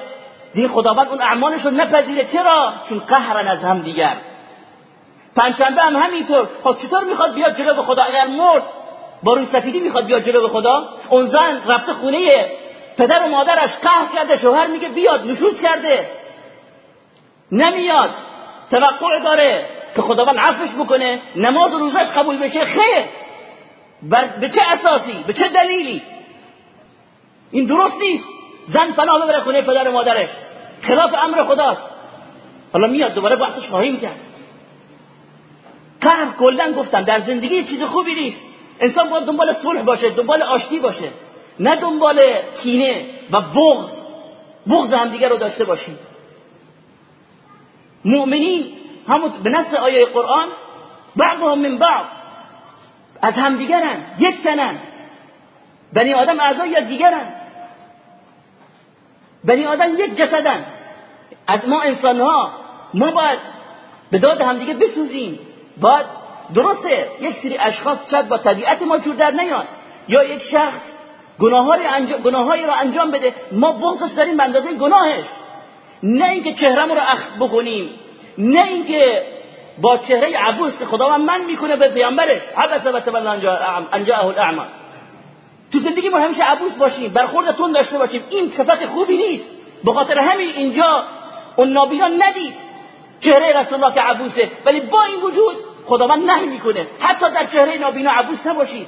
دیگه خداوند اون اعمالشون نپذیره. چرا؟ چون قهرن از هم دیگر. پنجشنبه هم همینطور. خب چطور می‌خواد بیاد جلو به خدا؟ اگر مرد با روی سفیدی می‌خواد بیاد جلو به خدا اون زن رفته خونه پدر و مادرش قهر کرده شوهر میگه بیاد نشوز کرده. نمیاد. توقع داره. که خداوند عفوش بکنه نماز و روزش قبول بشه خیر. بر به چه اساسی؟ به چه دلیلی؟ این درست نیست. زن پناه ببره خونه پدر و مادرش. خلاف امر خداست. حالا میاد دوباره بحثش خواهیم کرد. قهر کلا گفتم در زندگی چیز خوبی نیست. انسان باید دنبال صلح باشه دنبال آشتی باشه. نه دنبال کینه و بغض. بغض همدیگه رو داشته باشیم. مؤمنین همون به نص آیه قرآن بعضهم من بعض. از همدیگرن یک تنن. بنی آدم اعضای یک دیگرن. بنی آدم یک جسدن. از ما انسان ها ما باید به داد همدیگه بسوزیم. باید درسته یک سری اشخاص شاید با طبیعت ما جور در نیاد یا یک شخص گناهایی را انجام بده ما بغضش داریم به اندازه گناهش. نه اینکه چهرمون رو اخ بکنیم. نه اینکه با چهره عبوس خدا من می‌کنه به پیامبرش عبس و تولى انجاءه الاعمى تو زندگی ما همیشه عبوس باشیم برخورد تون داشته باشیم. این صفت خوبی نیست. به خاطر همین اینجا اون نابینان ندید. چهره رسول الله که عبوسه. ولی با این وجود خداوند نهی می‌کنه. حتی در چهره نابینا عبوس نباشید.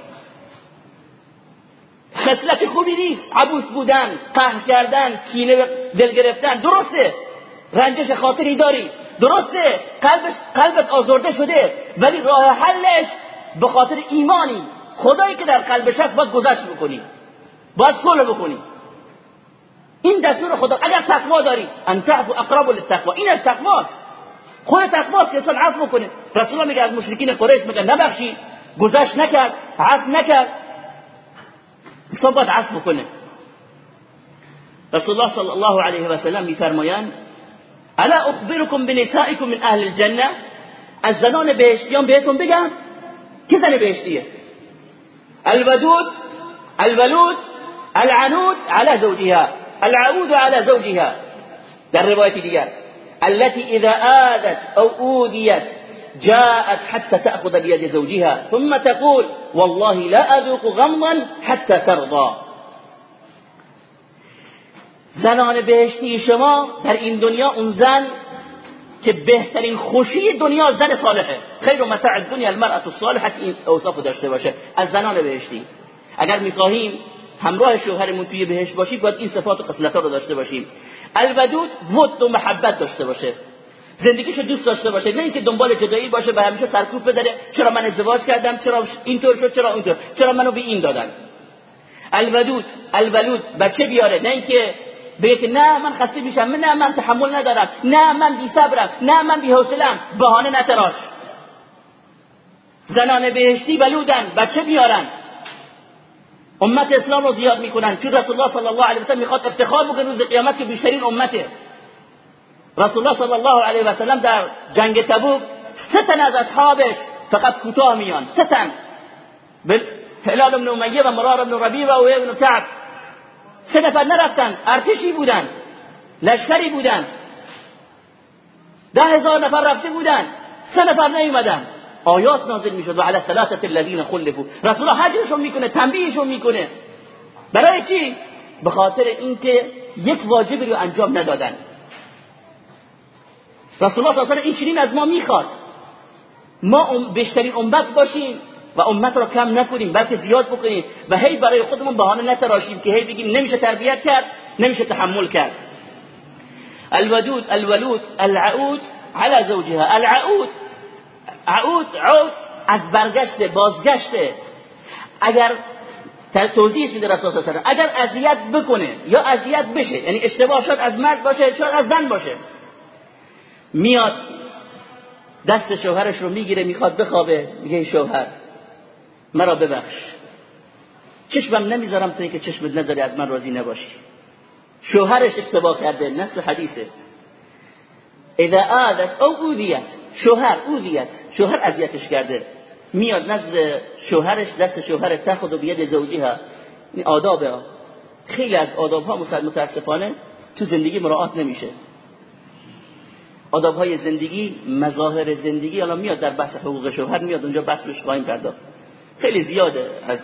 خصلت خوبی نیست. عبوس بودن قهر کردن کینه دل گرفتن. درسته. رنجش خاطری داری. درسته قلبش قلبت آزرده شده ولی راه حلش به خاطر ایمانی. خدایی که در قلبش هست باید گذشت بکنی باید صلح بکنی. این دستور خدا اگر تقوا داری ان تعفو اقرب للتقوا این از تقواست. خود تقواست که انسان عفو کنه رسول الله میگه از مشرکین قریش میگه نبخشی. گذشت نکرد عفو نکرد. انسان باید عفو کنه رسول الله صلی الله علیه و سلم میفرمایند ألا أخبركم بنسائكم من أهل الجنة؟ از زنان بهشتیان بهتون بگم که زن الودود الولود العنود على زوجها العود على زوجها. در روایت التي إذا آذت أو أوذيت جاءت حتى تأخذ بيد زوجها ثم تقول والله لا أذوق غمضا حتى ترضى. زنان بهشتی شما در این دنیا اون زن که بهترین خوشی دنیا زن صالحه. خیر متاع دنیا المرأة الصالحه این اوصاف داشته باشه. از زنان بهشتی. اگر می‌خواهیم همراه شوهرمون توی بهشت باشیم باید این صفات و قسلت رو داشته باشیم. الودود ود و محبت داشته باشه. زندگیشو دوست داشته باشه. نه اینکه دنبال جدایی باشه به همیشه سرکوب بداره چرا من ازدواج کردم؟ چرا اینطور شد؟ چرا اونطور؟ چرا منو به این دادن؟ الودود الولود بچه بیاره. نه اینکه بگه نه من خسته میشم نه من تحمل ندارم نه من بی صبرم نه من بی حوصلم بهانه نتراش. زنان بهشتی بلودن بچه بیارن. امت اسلام رو زیاد می‌کنن. چون رسول الله صلی الله علیه و سلم می‌خواد افتخار بکنه روز قیامت که بیشترین امته. رسول الله صلی الله علیه و سلم در جنگ تبوک سه تن از اصحابش فقط کوتاه میان. سه تن. هلال بن امیه و مرار بن ربیع و اوی بن کعب. سه نفر نرفتن ارتشی بودن لشکری بودن. ده هزار نفر رفته بودن سه نفر نیومدن. آیات نازل می‌شد. و علی ثلاثه الذین خلفوا. رسول الله حجرشون می‌کنه تنبیهشون می‌کنه. برای چی؟ به خاطر اینکه یک واجبی رو انجام ندادن. رسول الله صلی این چنین از ما می‌خواد. ما بیشترین امت باشیم. و امت را کم نکنیم بلکه زیاد بکنیم. و هی برای خودمون بهانه نتراشیم که هی بگیم نمیشه تربیت کرد نمیشه تحمل کرد. الودود الولود العود على زوجها. العود عود عود از برگشت بازگشته. اگر توضیح میده رسول الله اگر اذیت بکنه یا اذیت بشه یعنی اشتباه شد از مرد باشه شاید از زن باشه. میاد دست شوهرش رو می‌گیره می‌خواد بخوابه میگه شوهر. مرا ببخش. چشمم نمی‌ذارم تا که چشمت نذاری از من راضی نباشی. شوهرش اشتباه کرده نصف حدیثه. اذا آدت او اوذیت. شوهر اوذیت. شوهر اذیتش کرده. میاد نزد شوهرش دست شوهرش تاخذ بید زوجها این آدابه خیلی از آداب ها متاسفانه تو زندگی مراعات نمیشه. آداب های زندگی مظاهر زندگی الان میاد در بحث حقوق شوهر میاد اونجا بحثش خواهیم پرداخت خیلی زیاده از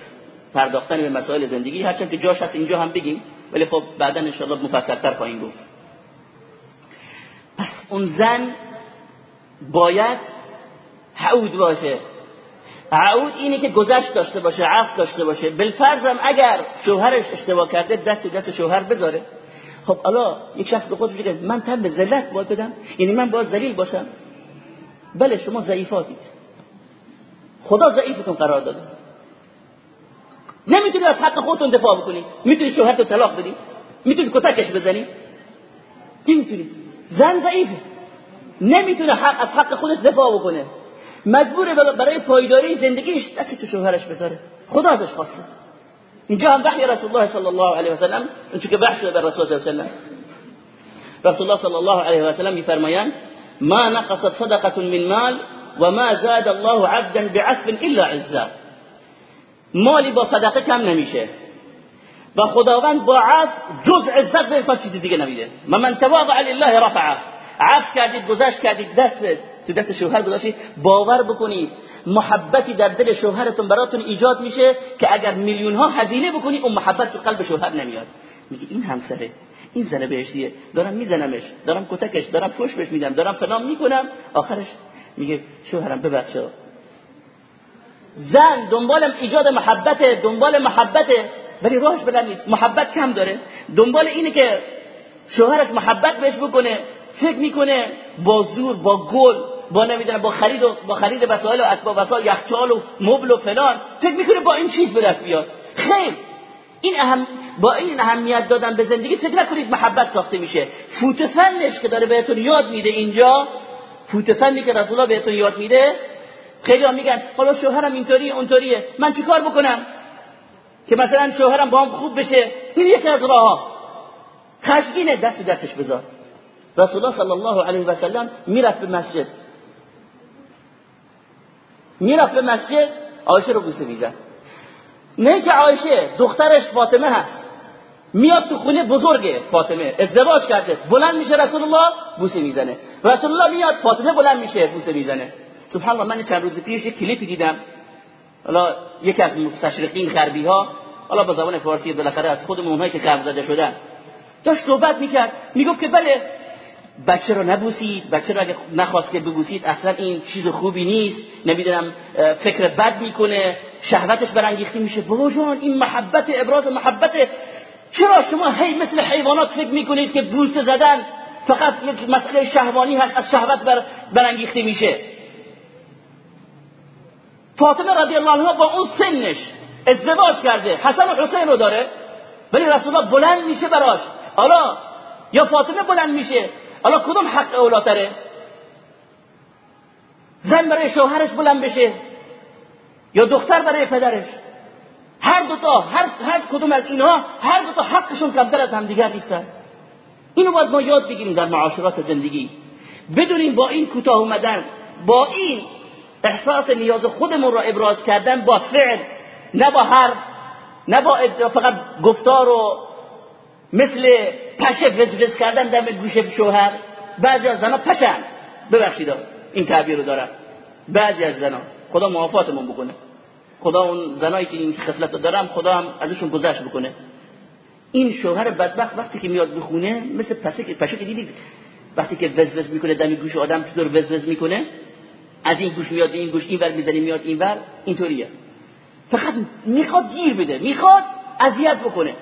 پرداختن به مسائل زندگی. هرچند که جاش هست اینجا هم بگیم. ولی خب بعدا انشاءالله مفصلتر خواهیم گفت. پس اون زن باید حعود باشه. عود اینه که گذشت داشته باشه عفو داشته باشه. بالفرضم اگر شوهرش اشتباه کرده دست دست شوهر بذاره. خب الا یک شخص به خود میگه من تن به ذلت باید بدم؟ یعنی من باید ذلیل باشم؟ بله شما ضعیفاتید. خدا ضعیفتون قرار داده. نمی‌تونی از حق خودتون دفاع بکنی. می‌تونی شوهرتو طلاق بدی. می‌تونی کتکش بزنی. نمی‌تونی. زن ضعیفه. نمی‌تونه حق از حق خودش دفاع بکنه. مجبوره برای پایداری زندگیش دست تو شوهرش بذاره. خدا ازش خواسته. اینجا هم وحی رسول الله صلی الله علیه و سلم چون که بحث بر رسول الله صلی الله علیه و رسول الله صلی الله علیه و سلم میفرمایند ما نقصت صدقه من مال وما زاد الله عبدا بعفو الا عزا. مالی با صدقه کم نمیشه. و خداوند با عفو جز عزت به انسان چیزی دیگه نمیده. من تواضع لله رفعه. عفو کردید گذشت کردید دست تو دست شوهر گذاشتید باور بکنید. محبتی در دل شوهرتون براتون ایجاد میشه که اگر میلیون ها هزینه بکنید اون محبت تو قلب شوهر نمیاد. میگه این همسره این زنه بهشتیه. دارم میزنمش دارم کتکش دارم فوش بهش میدم دارم فلان می‌کنم. آخرش میگه شوهرم ببخشا زن دنبال ایجاد محبت دنبال محبته ولی راهش بلند نیست. محبت کم داره. دنبال اینه که شوهرش محبت بهش بکنه فکر می‌کنه با زور با گل با نمی‌دونم با خرید و با خرید وسایل و اسباب وسایل یخچال و مبل و فلان فکر می‌کنه با این چیز به دست بیاد. خیر. این اهم با این اهمیت دادن به زندگی فکر نکنید محبت ساخته میشه. فوت فنش که داره بهتون یاد میده اینجا فوت فنی که رسول الله بهتون یاد میده خیلی ها میگن حالا شوهرم اینطوری اونطوریه. من چیکار بکنم؟ که مثلا شوهرم با هم خوب بشه این یکی از راه ها خشمگینه دست و دستش بذار. رسول الله صلی الله علیه و سلم می‌رفت به مسجد. می‌رفت به مسجد عایشه رو بوسه می‌زد. نه که عایشه دخترش فاطمه هست. میاد تو خونه بزرگه فاطمه. ازدواج کرده. بلند میشه رسول الله بوسه می‌زنه. رسول الله میاد فاطمه بلند میشه بوسه می‌زنه. سبحان الله من چند روز پیش یک کلیپی دیدم. حالا یکی از مستشرقین غربی ها حالا با زبان فارسی بالاخره از خودمون اونهایی که غرب زده شدن داشت صحبت می‌کرد. می‌گفت که بله بچه رو نبوسید بچه رو اگه نخواست که ببوسید اصلا این چیز خوبی نیست. نمی‌دونم فکر بد می‌کنه شهوتش برانگیخته میشه. بابا جان این محبت ابراز محبت چرا شما هی مثل حیوانات فکر می‌کنید که بوسه زدن فقط یک مسئله شهوانی هست از شهوت بر برانگیخته میشه؟ فاطمه رضی الله عنها با اون سنش ازدواج کرده. حسن و حسین رو داره. ولی رسول الله بلند میشه براش. حالا یا فاطمه بلند میشه. حالا کدوم حق اولاتره؟ زن برای شوهرش بلند بشه. یا دختر برای پدرش؟ هر دوتا هر هر کدوم از اینها هر دوتا حقشون کمتر از همدیگر نیستن. اینو باید ما یاد بگیریم در معاشرات زندگی. بدونیم با این کوتاه اومدن با این احساس نیاز خودمون را ابراز کردن با فعل نه با حرف نه با فقط گفتار و مثل پشه وزوز کردن دم گوش شوهر. بعضی از زنها پشن. ببخشید این تعبیر رو دارم. بعضی از زنها خدا موافاتمون بکنه. خدا اون زنایی که این خصلت دارم خدا هم ازشون گذشت بکنه. این شوهر بدبخت وقتی که میاد بخونه مثل پشه که پشه دیدید؟ وقتی که وزوز می‌کنه دم گوش آدم چطور وزوز می‌کنه؟ از این گوش میاد این گوش این ور می‌زنی میاد این ور اینطوریه. فقط می‌خواد گیر بده می‌خواد اذیت بکنه.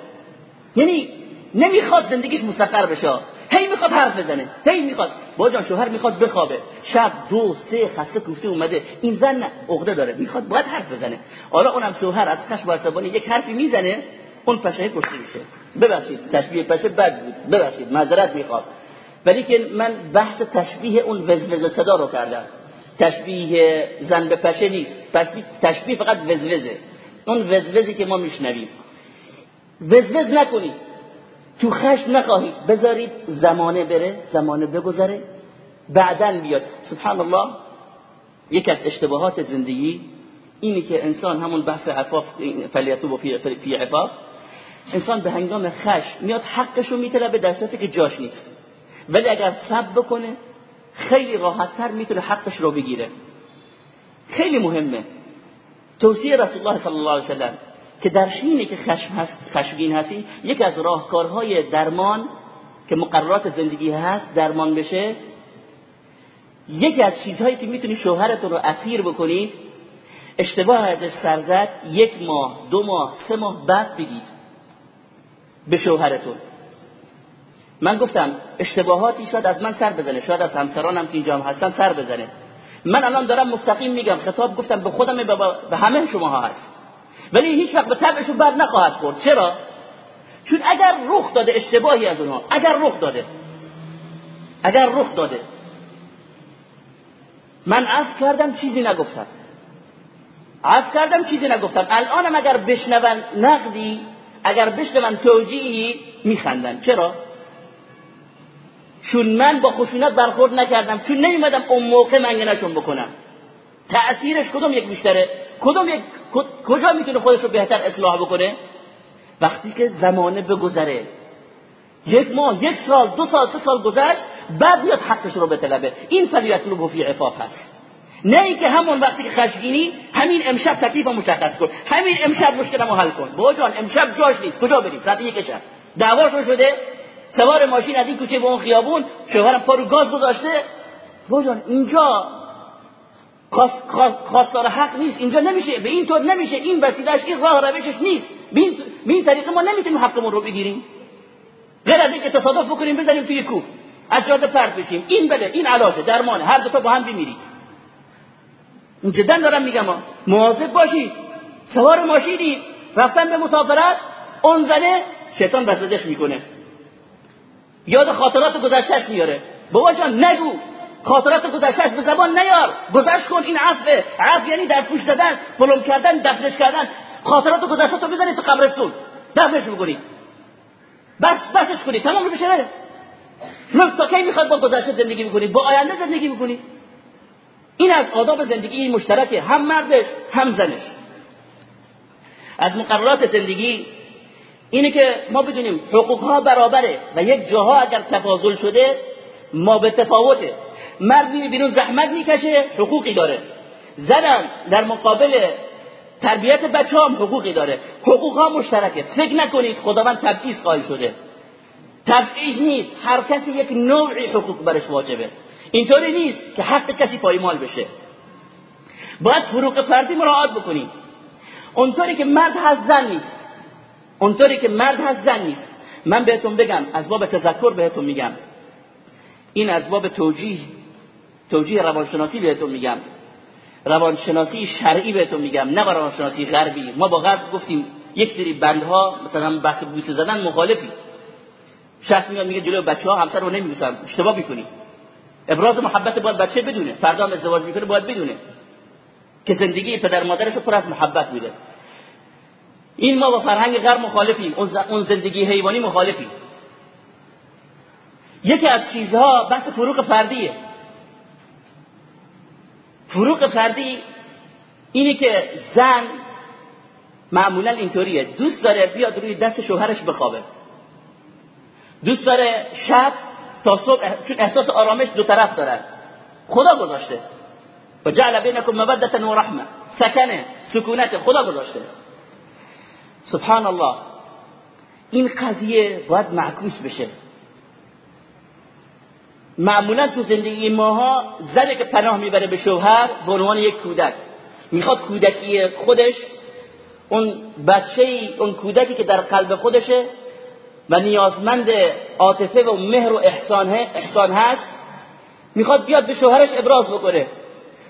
یعنی نمی‌خواد زندگیش مستقر بشه. هی می‌خواد حرف بزنه هی می‌خواد. با جان شوهر می‌خواد بخوابه. شب دو سه خسته کوفته اومده. این زن عقده داره. می‌خواد باید حرف بزنه. حالا اونم شوهر از خشم و عصبانی یک حرفی می‌زنه اون پشه کشته میشه. ببخشید تشبیه پشه بد بود. ببخشید معذرت می‌خواد ولی که من بحث تشبیه اون وزوز صدا رو کردم. تشبیه زن به پشه نیست. تشبیه, تشبیه فقط وزوزه. اون وزوزی که ما میشنویم. وزوز نکنید. تو خشم نخواهید بذارید زمانه بره زمانه بگذره. بعدا بیاد. سبحان الله یک از اشتباهات زندگی اینی که انسان همون بحث عفاف فلیتو فی, عفاف انسان به هنگام خشم میاد حقشو میطلبه در صورتی که جاش نیست. ولی اگر صبر بکنه خیلی راحتتر می‌تونه حقش رو بگیره. خیلی مهمه. توصیه رسول الله صلی الله علیه وسلم که در حینی که خشم هست خشمگین هستی یک از راهکارهای درمان که مقررات زندگی هست درمان بشه یکی از چیزهایی که می‌تونی شوهرتون رو اسیر بکنید اشتباه ازش سرزد یک ماه دو ماه سه ماه بعد بگید به شوهرتون. من گفتم اشتباهاتی شاید از من سر بزنه شاید از همسرانم که اینجا هم هستن سر بزنه. من الان دارم مستقیم میگم خطاب گفتم به خودم به همه شما هست. ولی هیچ وقت به طبعشو بر نخواهد خورد. چرا؟ چون اگر رخ داده اشتباهی از اونها اگر رخ داده. اگر رخ داده. من عفو کردم چیزی نگفتم. عفو کردم چیزی نگفتم. الانم اگر بشنون نقدی اگر بشنون توجیهی میخندن. چرا؟ چون من با خشونت برخورد نکردم. چون نمیمدم اون موقع منگنشون بکنم. تأثیرش کدوم یک بیشتره؟ کدوم یک کجا می‌تونه خودش رو بهتر اصلاح بکنه؟ وقتی که زمانه بگذره. یک ماه یک سال دو سال سه سال گذشت بعد بیاد حقش رو بطلبه. این فلیت رو فی عفاف هست. نه اینکه همون وقتی که خشمگینی همین امشب تکلیف مشخص کن. همین امشب مشکلمو حل کن. بابا جان امشب جاش نیست. کجا بریم؟ ساعت یک شب. دعواشو شده. سوار ماشین از این کوچه به اون خیابون. شوهرم پا رو گاز گذاشته. بابا جان اینجا خواستار حق نیست. اینجا نمیشه به این طور نمیشه. این وسیلهش این راه روشش نیست. به این طریقه ما نمی‌تونیم حقمون رو بگیریم. غیر از اینکه تصادف بکنیم بزنیم توی کوه. از جاده پرت بشیم. این بله این علاجه. درمانه. هر دو تا با هم بمیرید جدا دارم میگم مواظب باشید. سوار ماشینی. رفتن به مسافرت. اون زنه شیطان وسوسش می‌کنه. یاد خاطرات گذشتهش میاره. بابا جان نگو. خاطرات گذشتهش به زبان نیار. گذشت کن این عفوه عفو یعنی در پوش دادن فلم کردن دفنش کردن. خاطرات گذشته تو بزنید تو قبرستون. دفنش بکنید بس بسش کنید تمام بشه. بره تا کی می‌خواد با گذشته زندگی بکنید با آینده زندگی بکنید این از آداب زندگی مشترکه. هم مردش هم زنش. از مقررات زندگی اینه که ما بدونیم حقوق ها برابره و یک جاها اگر تفاضل شده ما به تفاوته. مرد میره بیرون زحمت می‌کشه حقوقی داره. زنم در مقابل تربیت بچه هم حقوقی داره. حقوق ها مشترکه. فکر نکنید خداوند تبعیض قائل شده. تبعیض نیست. هر کسی یک نوعی حقوق برش واجبه. اینطوری نیست که حق کسی پایمال بشه. باید فروق فردی مراعات بکنید اونطوری که مرد هست زن نیست. اونطوری که مرد هست زن نیست. من بهتون بگم از باب تذکر بهتون میگم. این از باب توجیه. توجیه روانشناسی بهتون میگم. روانشناسی شرعی بهتون میگم نه روانشناسی غربی. ما با غرب گفتیم یک سری بندها مثلا بحث بوسه زدن مخالفی. شخص میگه جلوی بچه ها همسر رو نمیبوسن اشتباه می‌کنی. ابراز محبت باید بچه بدونه فردا هم ازدواج می‌کنه باید بدونه. که زندگی پدر مادرش پر از محبت بوده این ما با فرهنگ غرب مخالفیم اون زندگی حیوانی مخالفیم. یکی از چیزها بحث فروق فردیه. فروق فردی اینه که زن معمولا اینطوریه. دوست داره بیاد روی دست شوهرش بخوابه. دوست داره شب تا صبح چون احساس آرامش دو طرف دارد خدا گذاشته. و جعل بینکم مودتا و رحمه سکنه سکونت خدا گذاشته. سبحان الله. این قضیه باید معکوس بشه. معمولا تو زندگی ماها زنی که پناه می‌بره به شوهر به عنوان یک کودک. می‌خواد کودکی خودش اون بچه اون کودکی که در قلب خودشه و نیازمند عاطفه و مهر و احسان, احسان هست می‌خواد بیاد به شوهرش ابراز بکنه.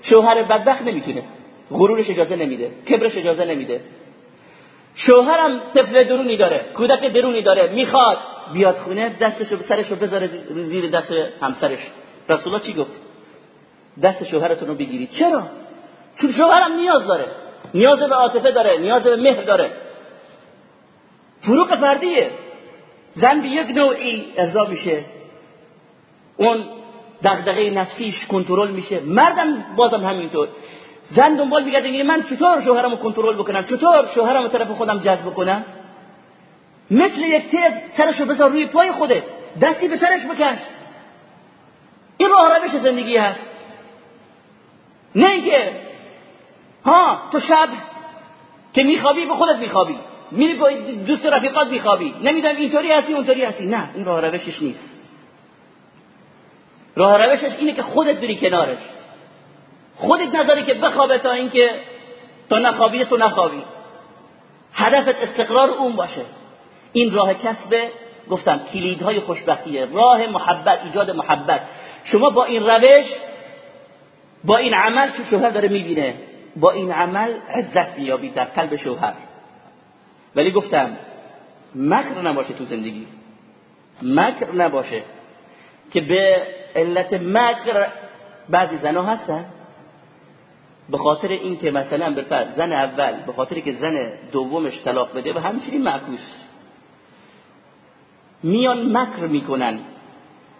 شوهر بدبخت نمی‌تونه. غرورش اجازه نمیده. کبرش اجازه نمیده. شوهرم طفل درونی داره. کودک درونی داره. می‌خواد بیاد خونه دستشو به سرشو بذاره زیر دست همسرش. رسول الله چی گفت؟ دست شوهرتون رو بگیرید. چرا؟ چون شوهرم نیاز داره. نیاز به عاطفه داره نیاز به مهر داره. فروق فردیه. زن به یک نوعی ارضا میشه. اون دغدغه نفسیش کنترل میشه. مردم بازم همینطور. زن دنبال میگرده من چطور شوهرمو کنترل بکنم؟ چطور شوهرمو طرف خودم جذب کنم مثل یک تیب سرشو بذار روی پای خوده دستی به سرش بکش. این راه روش زندگی هست. نه اینکه ها تو شب که میخوابی به خودت میخوابی. میری با دوست رفیقات میخوابی. نمی‌دونم اینطوری هستی اونطوری هستی. نه این راه روشش نیست. راه روشش اینه که خودت بری کنارش. خودت نذاری که بخوابه تا اینکه تا نخوابی تو نخوابی. هدفت استقرار اون باشه. این راه کسب گفتم کلیدهای خوشبختیه. راه محبت ایجاد محبت. شما با این روش با این عمل که شوهر داره می‌بینه. با این عمل عزت میابید در قلب شوهر. ولی گفتم مکر نباشه تو زندگی. مکر نباشه که به علت مکر بعضی زنها هستن. به خاطر اینکه مثلا به زن اول به خاطر که زن دومش طلاق بده و همچنین معکوس. میان مکر می‌کنن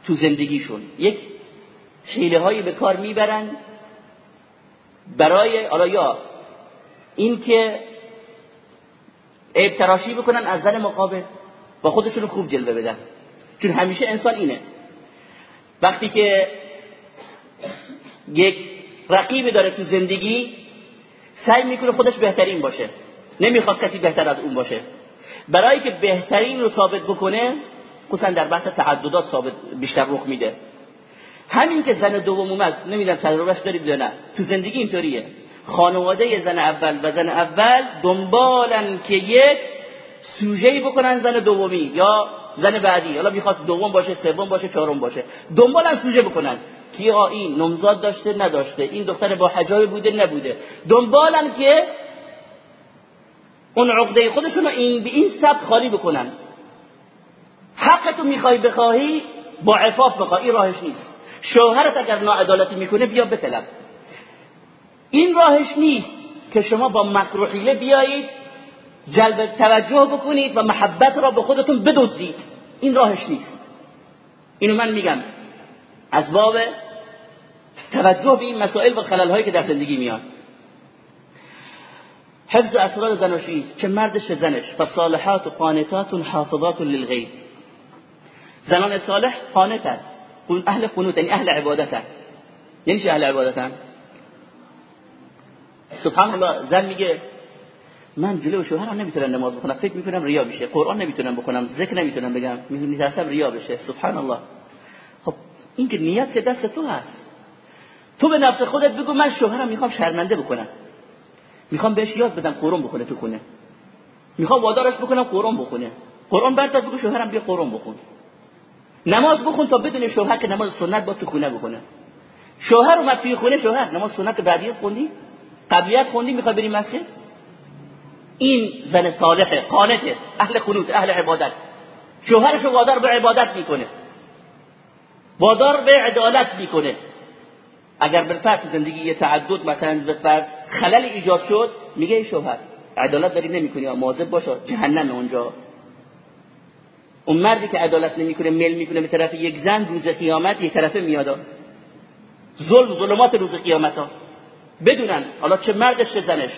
تو زندگیشون. یک حیله هایی به کار می‌برن برای حالا یا اینکه عیب تراشی بکنن از زن مقابل با خودشون خوب جلوه بدن. چون همیشه انسان اینه. وقتی که یک رقیبی داره تو زندگی سعی می‌کنه خودش بهترین باشه. نمی‌خواد کسی بهتر از اون باشه. برای که بهترین رو ثابت بکنه خصوصا در بحث تعددات ثابت بیشتر رخ میده. همین که زن دوم اومد نمی‌دونم تجربهش دارید یا نه تو زندگی اینطوریه. خانواده زن اول و زن اول دنبالن که یک سوژه‌ای بکنن زن دومی یا زن بعدی. حالا می‌خواد دوم باشه سوم باشه چهارم باشه. دنبالن سوژه بکنن. کی این نمزاد داشته نداشته؟ این دختر با حجاب بوده نبوده. دنبالن که اون عقده خودشون رو این به این سبت خالی بکنن. حقتو می‌خوای بخواهی با عفاف بخواه. راهش نیست. شوهرت اگر ناعدالتی می‌کنه بیا بطلب این راهش نیست که شما با مکروحیله بیایید جلب توجه بکنید و محبت را به خودتون بدزدید. این راهش نیست. اینو من میگم. از باب توجه به این مسائل و خلل هایی که در زندگی میاد. حفظ اسرار زناشویی چه مردش زنش. فصالحات و قانتات حافظات للغیب. زنان صالح قانتن اهل قنوت یعنی اهل عبادتن. یعنی چه اهل عبادتن؟ سبحان الله زن میگه من جلو شوهرم نمی‌تونم نماز بخونم. فکر می‌کنم ریا میشه قرآن نمی‌تونم بکنم ذکر نمی‌تونم بگم. میترسم ریا بشه. سبحان الله خب این که نیت که دست تو هست. تو به نفس خودت بگو من شوهرم می‌خوام شرمنده بکنم. می‌خوام بهش یاد بدم قرآن بخونه تو خونه. می‌خوام وادارش بکنم قرآن بخونه. قرآن برات بگو شوهرم بیا قرآن بخون. نماز بخون تا بدون شوهر که نماز سنت با تو خونه بکنه شوهر اومد توی خونه شوهر نماز سنت بعدیت خوندی؟ قبلیت خوندی؟ می‌خوای بری مسجد؟ این زن صالحه قانته اهل قنوت اهل عبادت. شوهرش وادار به عبادت می‌کنه. وادار به عدالت می‌کنه. اگر بالفرض زندگی یه تعدد مثلا بالفرض خلل ایجاد شد میگه شوهر عدالت داری نمی‌کنی مواظب باش جهنم اونجا. اون مردی که عدالت نمی‌کنه میل می‌کنه به طرف یک زن روز قیامت یک طرفه میاد. ظلم ظلمات روز قیامت ها. بدونن حالا چه مردش چه زنش.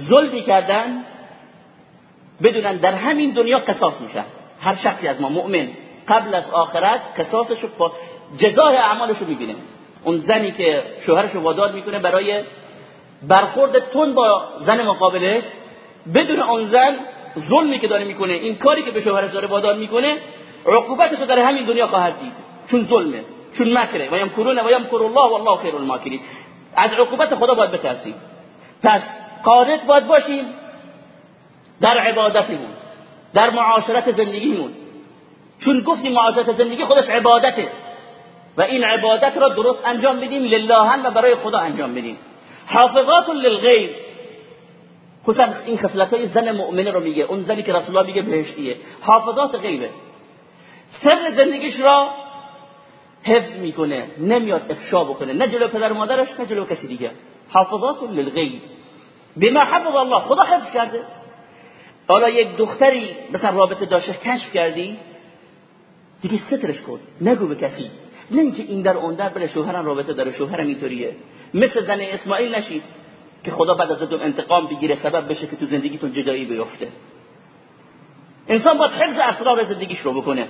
ظلمی کردن بدونن در همین دنیا قصاص میشن هر شخصی از ما مؤمن قبل از آخرت قصاصش رو جزای اعمالش رو می‌بینه. اون زنی که شوهرش رو وادار می‌کنه برای برخورد تون با زن مقابلش بدون اون زن ظلمی که داره می‌کنه این کاری که به شوهرش داره وادار می‌کنه عقوبتش رو در همین دنیا خواهد دید. چون ظلمه چون مکره. و یمکرون و یمکر الله والله خیر الماکرین. از عقوبت خدا باید بترسیم. پس قانت باید باشیم در عبادتمون در معاشرت زندگیمون. چون گفتیم معاشرت زندگی خودش عبادته. و این عبادت را درست انجام بدیم لله و برای خدا انجام بدیم. حافظات للغیب. خصوصا این خصلت های زن مؤمنه رو میگه اون زنی که رسول الله میگه بهشتیه حافظات غیبه. سر زندگیش را حفظ می‌کنه نمیاد افشا بکنه نه جلو پدر مادرش نه جلو کسی دیگه. حافظات للغیب. بما حفظ الله خدا حفظ کرده. حالا یک دختری مثلا رابطه داشته کشف کردی دیگه سترش کن. نگو به کسی. نه اینکه این در اون در بله شوهرم رابطه داره شوهرم اینطوریه. مثل زن اسماعیل نشید که خدا بعد از اون انتقام بگیره سبب بشه که تو زندگیتون جدایی بیفته. انسان باید حفظ اسرار زندگیش رو بکنه.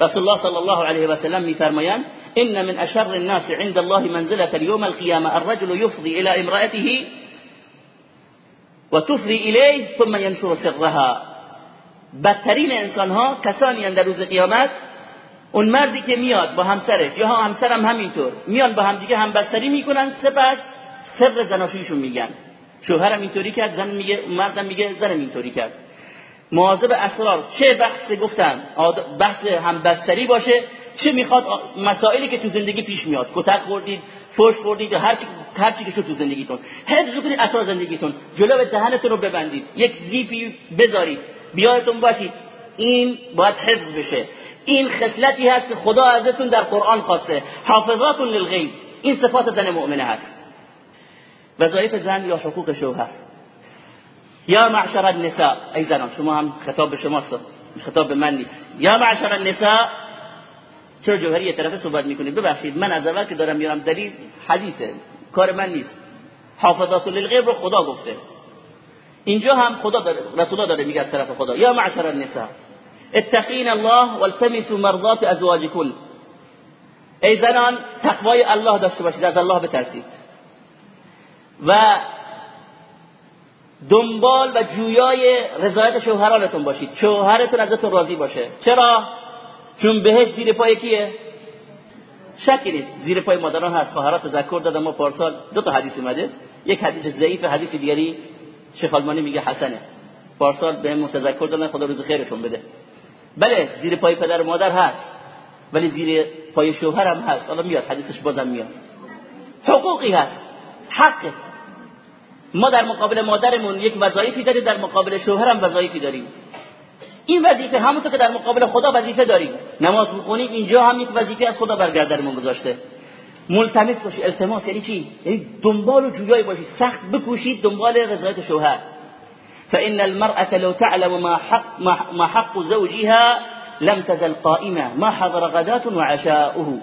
رسول الله صلی الله علیه و سلم میفرمایند ان من اشر الناس عند الله منزله يوم القيامه الرجل يفضي الى امراته وتفضي اليه ثم ينشر سرها. بدترین انسان ها کسانی در روز قیامت اون مردی که میاد با همسرش یا همسرم همینطور میان با همدیگه همبستری می‌کنن سپس سر زناشویشون میگن. شوهرم اینطوری کرد زن میگه مردم میگه زنم اینطوری کرد. مواظب اسرار چه بحث گفتن بحث همبستری باشه چه می‌خواد مسائلی که تو زندگی پیش میاد. کتک خوردید فوش خوردید هر چی هر چی که شد تو زندگیتون. حفظ کنید اسرار زندگیتون جلو دهنتون رو ببندید یک زیپی بذارید بیارتون باشید. این باید حفظ بشه. این خصلتی هست که خدا ازتون در قرآن خواسته. حافظات للغیب. این صفات زن مؤمنه هست. وظایف زن یا حقوق شوهر. یا معشر النساء. ای زنان شما هم خطاب به شماست. خطاب به من نیست. یا معشر النساء. چرا جوهری یه طرفه صحبت می‌کنید؟ ببخشید من از اول که دارم میارم دلیل حدیثه. کار من نیست. حافظات للغیب رو خدا گفته. اینجا هم خدا داره رسول داره میگه از طرف خدا. یا معشر النساء. اتقین الله والتمسوا مرضات ازواجكم ای زنان تقوای الله داشته باشید از الله بترسید. و دنبال و جویای رضایت شوهرانتون باشید. شوهرتون ازتون راضی باشه. چرا؟ چون بهش زیر پای کیه؟ شکی نیست. زیر پای مادران هست. خواهرات تذکر دادم ما پارسال دو تا حدیث اومده. یک حدیث ضعیف حدیث دیگری شیخ میگه حسنه. پارسال به متذکر دادن خدا روز خیرشون بده. بله زیر پای پدر و مادر هست ولی زیر پای شوهر هم هست. حالا میاد حدیثش بازم میاد. حقوقی هست حقه. ما در مقابل مادرمون یک وظایفی داریم در مقابل شوهرم وظایفی داریم. این وظیفه همونطور که در مقابل خدا وظیفه داریم. نماز می‌خونیم اینجا هم یک وظیفه از خدا برگردنمون گذاشته. ملتمس باشی التماس یعنی چی؟ یعنی دنبال و جویای باشی. سخت بکوشید دنبال رضایت شوهر. فإن المرأة لو تعلم ما حق, ما حق زوجها لم تزل قائمة. ما حضر غدات وعشاؤه.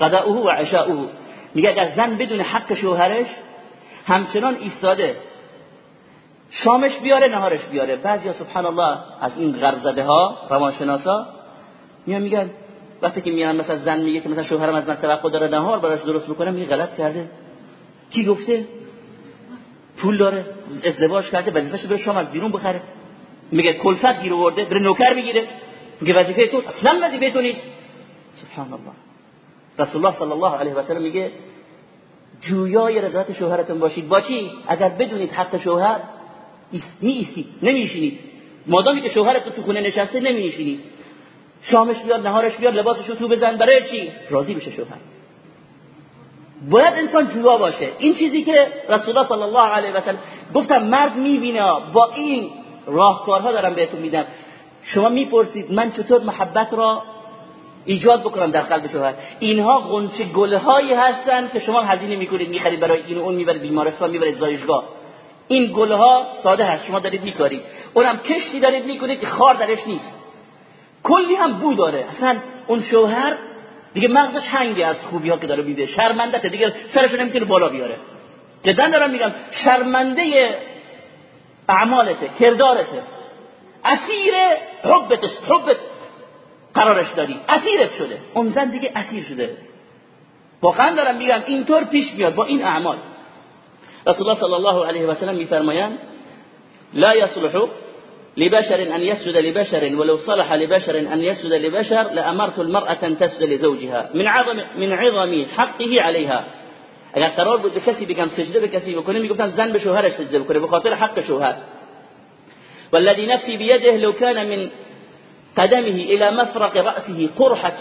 غداؤه وعشاؤه. میگه اگر زن بدون حق شوهرش همچنان ایستاده. شامش بیاره نهارش بیاره. بعضیا سبحان الله از این غرب ها روانشناسا میان میگن وقتی که میان مثلا زن میگه که مثلا شوهرم از من توقع داره نهار براش درست بکنم میگه غلط کرده. کی گفته؟ پول داره ازدواج کرده وظیفه‌ش بره شام از بیرون بخره. میگه کلفت گیر آورده بره نوکر بگیره میگه وظیفه تو اصلا وظیفه تو نیست. سبحان الله رسول الله صلی الله علیه و سلم میگه جویای رضایت شوهرتون باشید. با چی؟ اگر بدونید حق شوهر نیستید نمیشینید مادامی که شوهرت تو خونه نشسته نمیشینید شامش بیاد نهارش بیاد لباسشو تو بزن. برای چی؟ راضی بشه شوهر. باید انسان جوا باشه. این چیزی که رسول الله صلی الله علیه و سلم گفتم مرد می‌بینه با این راهکارها دارم بهتون میدم. شما می‌پرسید من چطور محبت را ایجاد بکنم در قلب شوهر؟ اینها غنچه گلهایی هستن که شما هزینه می‌کنید می‌خرید برای این و اون می‌برید بیمارستان می‌برید زایشگاه. این گلها ساده هست شما دارید میکارید. اونم کشتی دارید می‌کنید که خار درش نیست. کلی هم بو داره. اصلا اون شوهر دیگه مغزش هنگه از خوبی ها که داره میده شرمنده دیگه سرش نمی‌تونه بالا بیاره. جدا دارم میگم شرمنده اعمالته کردارته. اسیر حبت حبت قرارش دادی. اسیرت شده. اون زن دیگه اسیر شده. واقعا دارم میگم اینطور پیش میاد با این اعمال. رسول الله صلی الله علیه و سلم میفرمایند لا يصلح لبشر أن يسجد لبشر ولو صلح لبشر أن يسجد لبشر لأمرت المرأة أن تسجد لزوجها من عظم من عظم حقه عليها. اگر قرار بود به کسی بگم سجده به کسی بکنه میگفتن زن به شوهرش سجده بکنه به خاطر حق شوهر. والذي نفسي بيده لو كان من قدمه إلى مفرق رأسه قرحة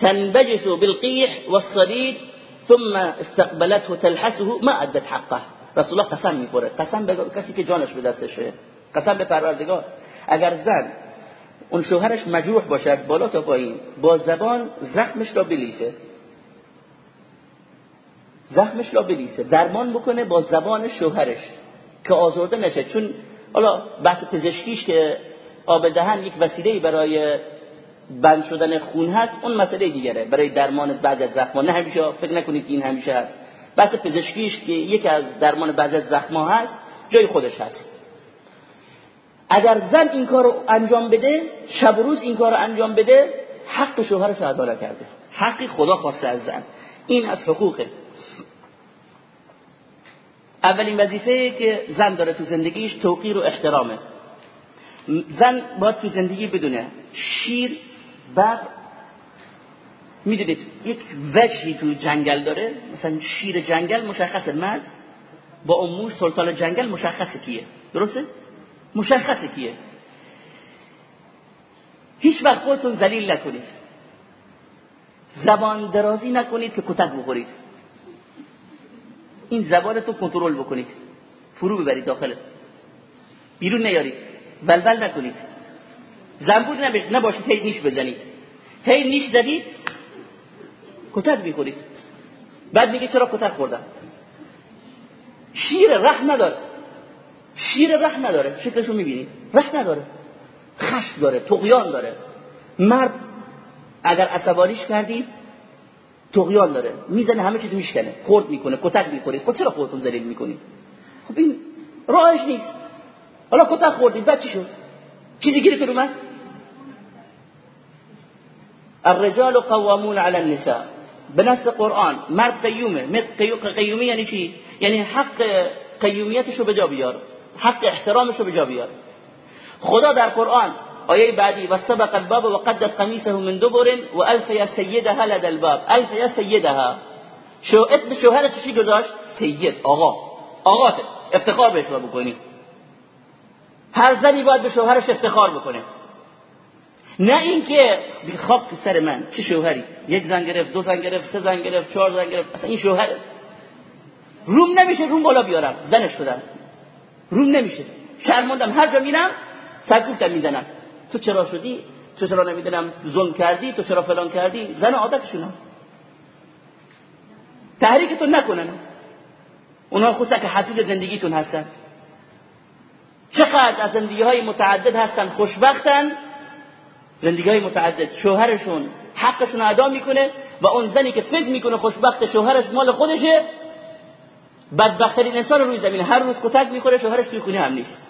تنبجس بالقيح والصديد ثم استقبلته تلحسه ما أدت حقه. رسول الله قسم میخوره قسم به کسی که جانش به دستشه قسم به پروردگار. اگر زن اون شوهرش مجروح باشد بالا تا پایین با زبان زخمش را بلیسه زخمش را بلیسه درمان بکنه با زبان شوهرش که آزرده نشه. چون حالا بحث پزشکیش که آب دهن یک وسیله برای بند شدن خون هست اون مسئله دیگره. برای درمان بعد از زخم نه همیشه فکر نکنید این همیشه هست. بحث پزشکیش که یکی از درمان بعد از زخم هست جای خودش هست. اگر زن این کارو انجام بده شب و روز این کارو انجام بده حق شوهرش ادا کرده. حقی خدا خواسته از زن. این از حقوقه. اولین وظیفه که زن داره تو زندگیش توقیر و احترامه. زن باید تو زندگی بدونه شیر بر می‌دونید یک وجهی تو جنگل داره. مثلا شیر جنگل مشخصه. مرد با اون سلطان جنگل مشخصه کیه. درسته؟ مشخصه کیه؟ هیچ وقت خودتون ذلیل نکنید. زبان درازی نکنید که کتک بخورید. این زبانتو کنترل بکنید. فرو ببرید داخل بیرون نیارید. بلبل نکنید. زنبور نباشید هی نیش بزنید. هی نیش زدید کتک می‌خورید. بعد میگه چرا کتک خوردم؟ شیر رحم نداره شیر رحم نداره شکلشو می‌بینید رحم نداره. خشم داره تقیان داره. مرد اگر عصبانیش کردید تقیان داره. می‌زنه همه چیز میشکنه. خورد می‌کنه کتک می‌خوره خب چرا خودتون ذلیل می‌کنید خب این راهش نیست. حالا کتک خوردی بعد چی شد؟ چیزی گیرت اومد الرجال قوامون على النساء. به نص قرآن مرد قیومه. قیومی یعنی چی؟ یعنی حق قیومیتش رو به جا بیار. حق احترامش رو به جا بیار خدا در قرآن آیه بعدی و سبق الباب و قدت قمیسه من دبر و الف یا سیدها لد الباب. الف یا سیدها شو اسم شوهرش چی گذاشت؟ سید آقا. آقا افتخار بهش بکنی. هر زنی باید به شوهرش افتخار بکنه. نه اینکه تو سر من چه شوهری؟ یک زن گرفت دو زن گرفت سه زن گرفت چهار زن گرفت. اصلا این شوهر روم نمیشه روم بالا بیارم. زنش شدم روم نمیشه. شرمندم هر جا میرم سرکوفتم می‌زنم. تو چرا شدی؟ تو چرا نمی‌دونم ظلم کردی؟ تو چرا فلان کردی؟ زن عادتشونم تحریکتون نکنن. اونا خصوصا که حسود زندگیتون هستن. چقدر از زندگی های متعدد هستن خوشبختن. زندگی های متعدد. شوهرشون حقشون ادا می‌کنه و اون زنی که فکر می‌کنه خوشبخت شوهرش مال خودشه بدبختترین انسان روی زمین هر روز کتک می‌خوره شوهرش توی خونه هم نیست.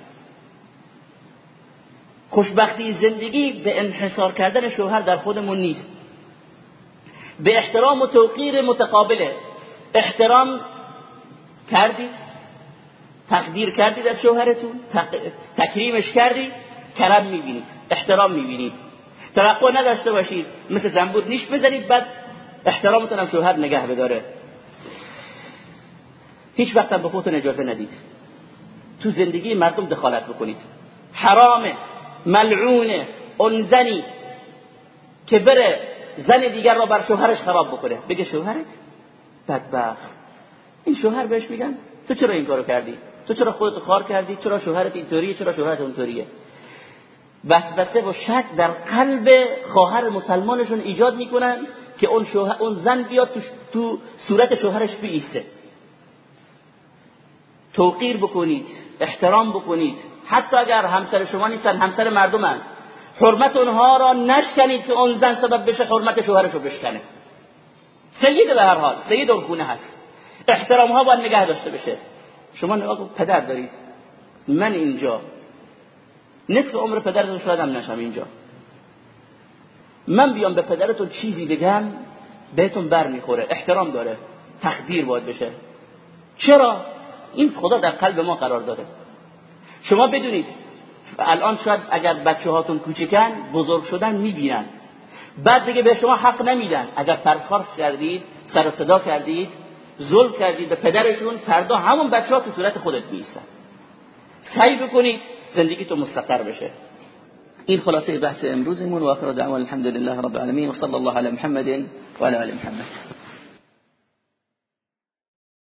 خوشبختی زندگی به انحصار کردن شوهر در خودمون نیست. به احترام و توقیر متقابله احترام کردید تقدیر کردید از شوهرتون تکریمش کردید کرم می‌بینید احترام می‌بینید توقع نداشته باشید مثل زنبور نیش بزنید بعد احترامتون هم شوهر نگه بداره. هیچ وقت به خودتون اجازه ندید. تو زندگی مردم دخالت بکنید. حرامه ملعونه اون زنی که بره زن دیگر را بر شوهرش خراب بکنه. بگه شوهرت؟ بدبخت. این شوهر بهش میگن تو چرا این کارو کردی؟ تو چرا خودتو خار کردی؟ چرا شوهرت اینطوریه؟ چرا شوهرت اونطوریه؟ وسوسه و شک در قلب خواهر مسلمانشون ایجاد می‌کنن که اون, اون زن بیاد تو, تو صورت شوهرش بیسته توقیر بکنید احترام بکنید. حتی اگر همسر شما نیستن همسر مردمن. حرمت اونها را نشکنید که اون زن سبب بشه حرمت شوهرش رو بشکنه. سید به هر حال سید اون خونه هست. احترام ها باید نگه داشته بشه. شما نگاه پدر دارید. من اینجا. نصف عمر پدرتون شاید هم نشم اینجا. من بیام به پدرتون چیزی بگم بهتون بر می‌خوره. احترام داره. تقدیر باید بشه. چرا؟ این خدا در قلب ما قرار داده. شما بدونید الان شاید اگر بچه هاتون کوچکن بزرگ شدن می‌بینن. بعد دیگه به شما حق نمیدن. اگر پرخار کردید سر صدا کردید ظلم کردید به پدرشون فردا همون بچه ها تو صورت خودت میستن سعی بکنید زندگی تو مستقر بشه. این خلاصه بحث امروزمون و آخر دعوان الحمد لله رب العالمین و صلی الله علی محمد و علی محمد.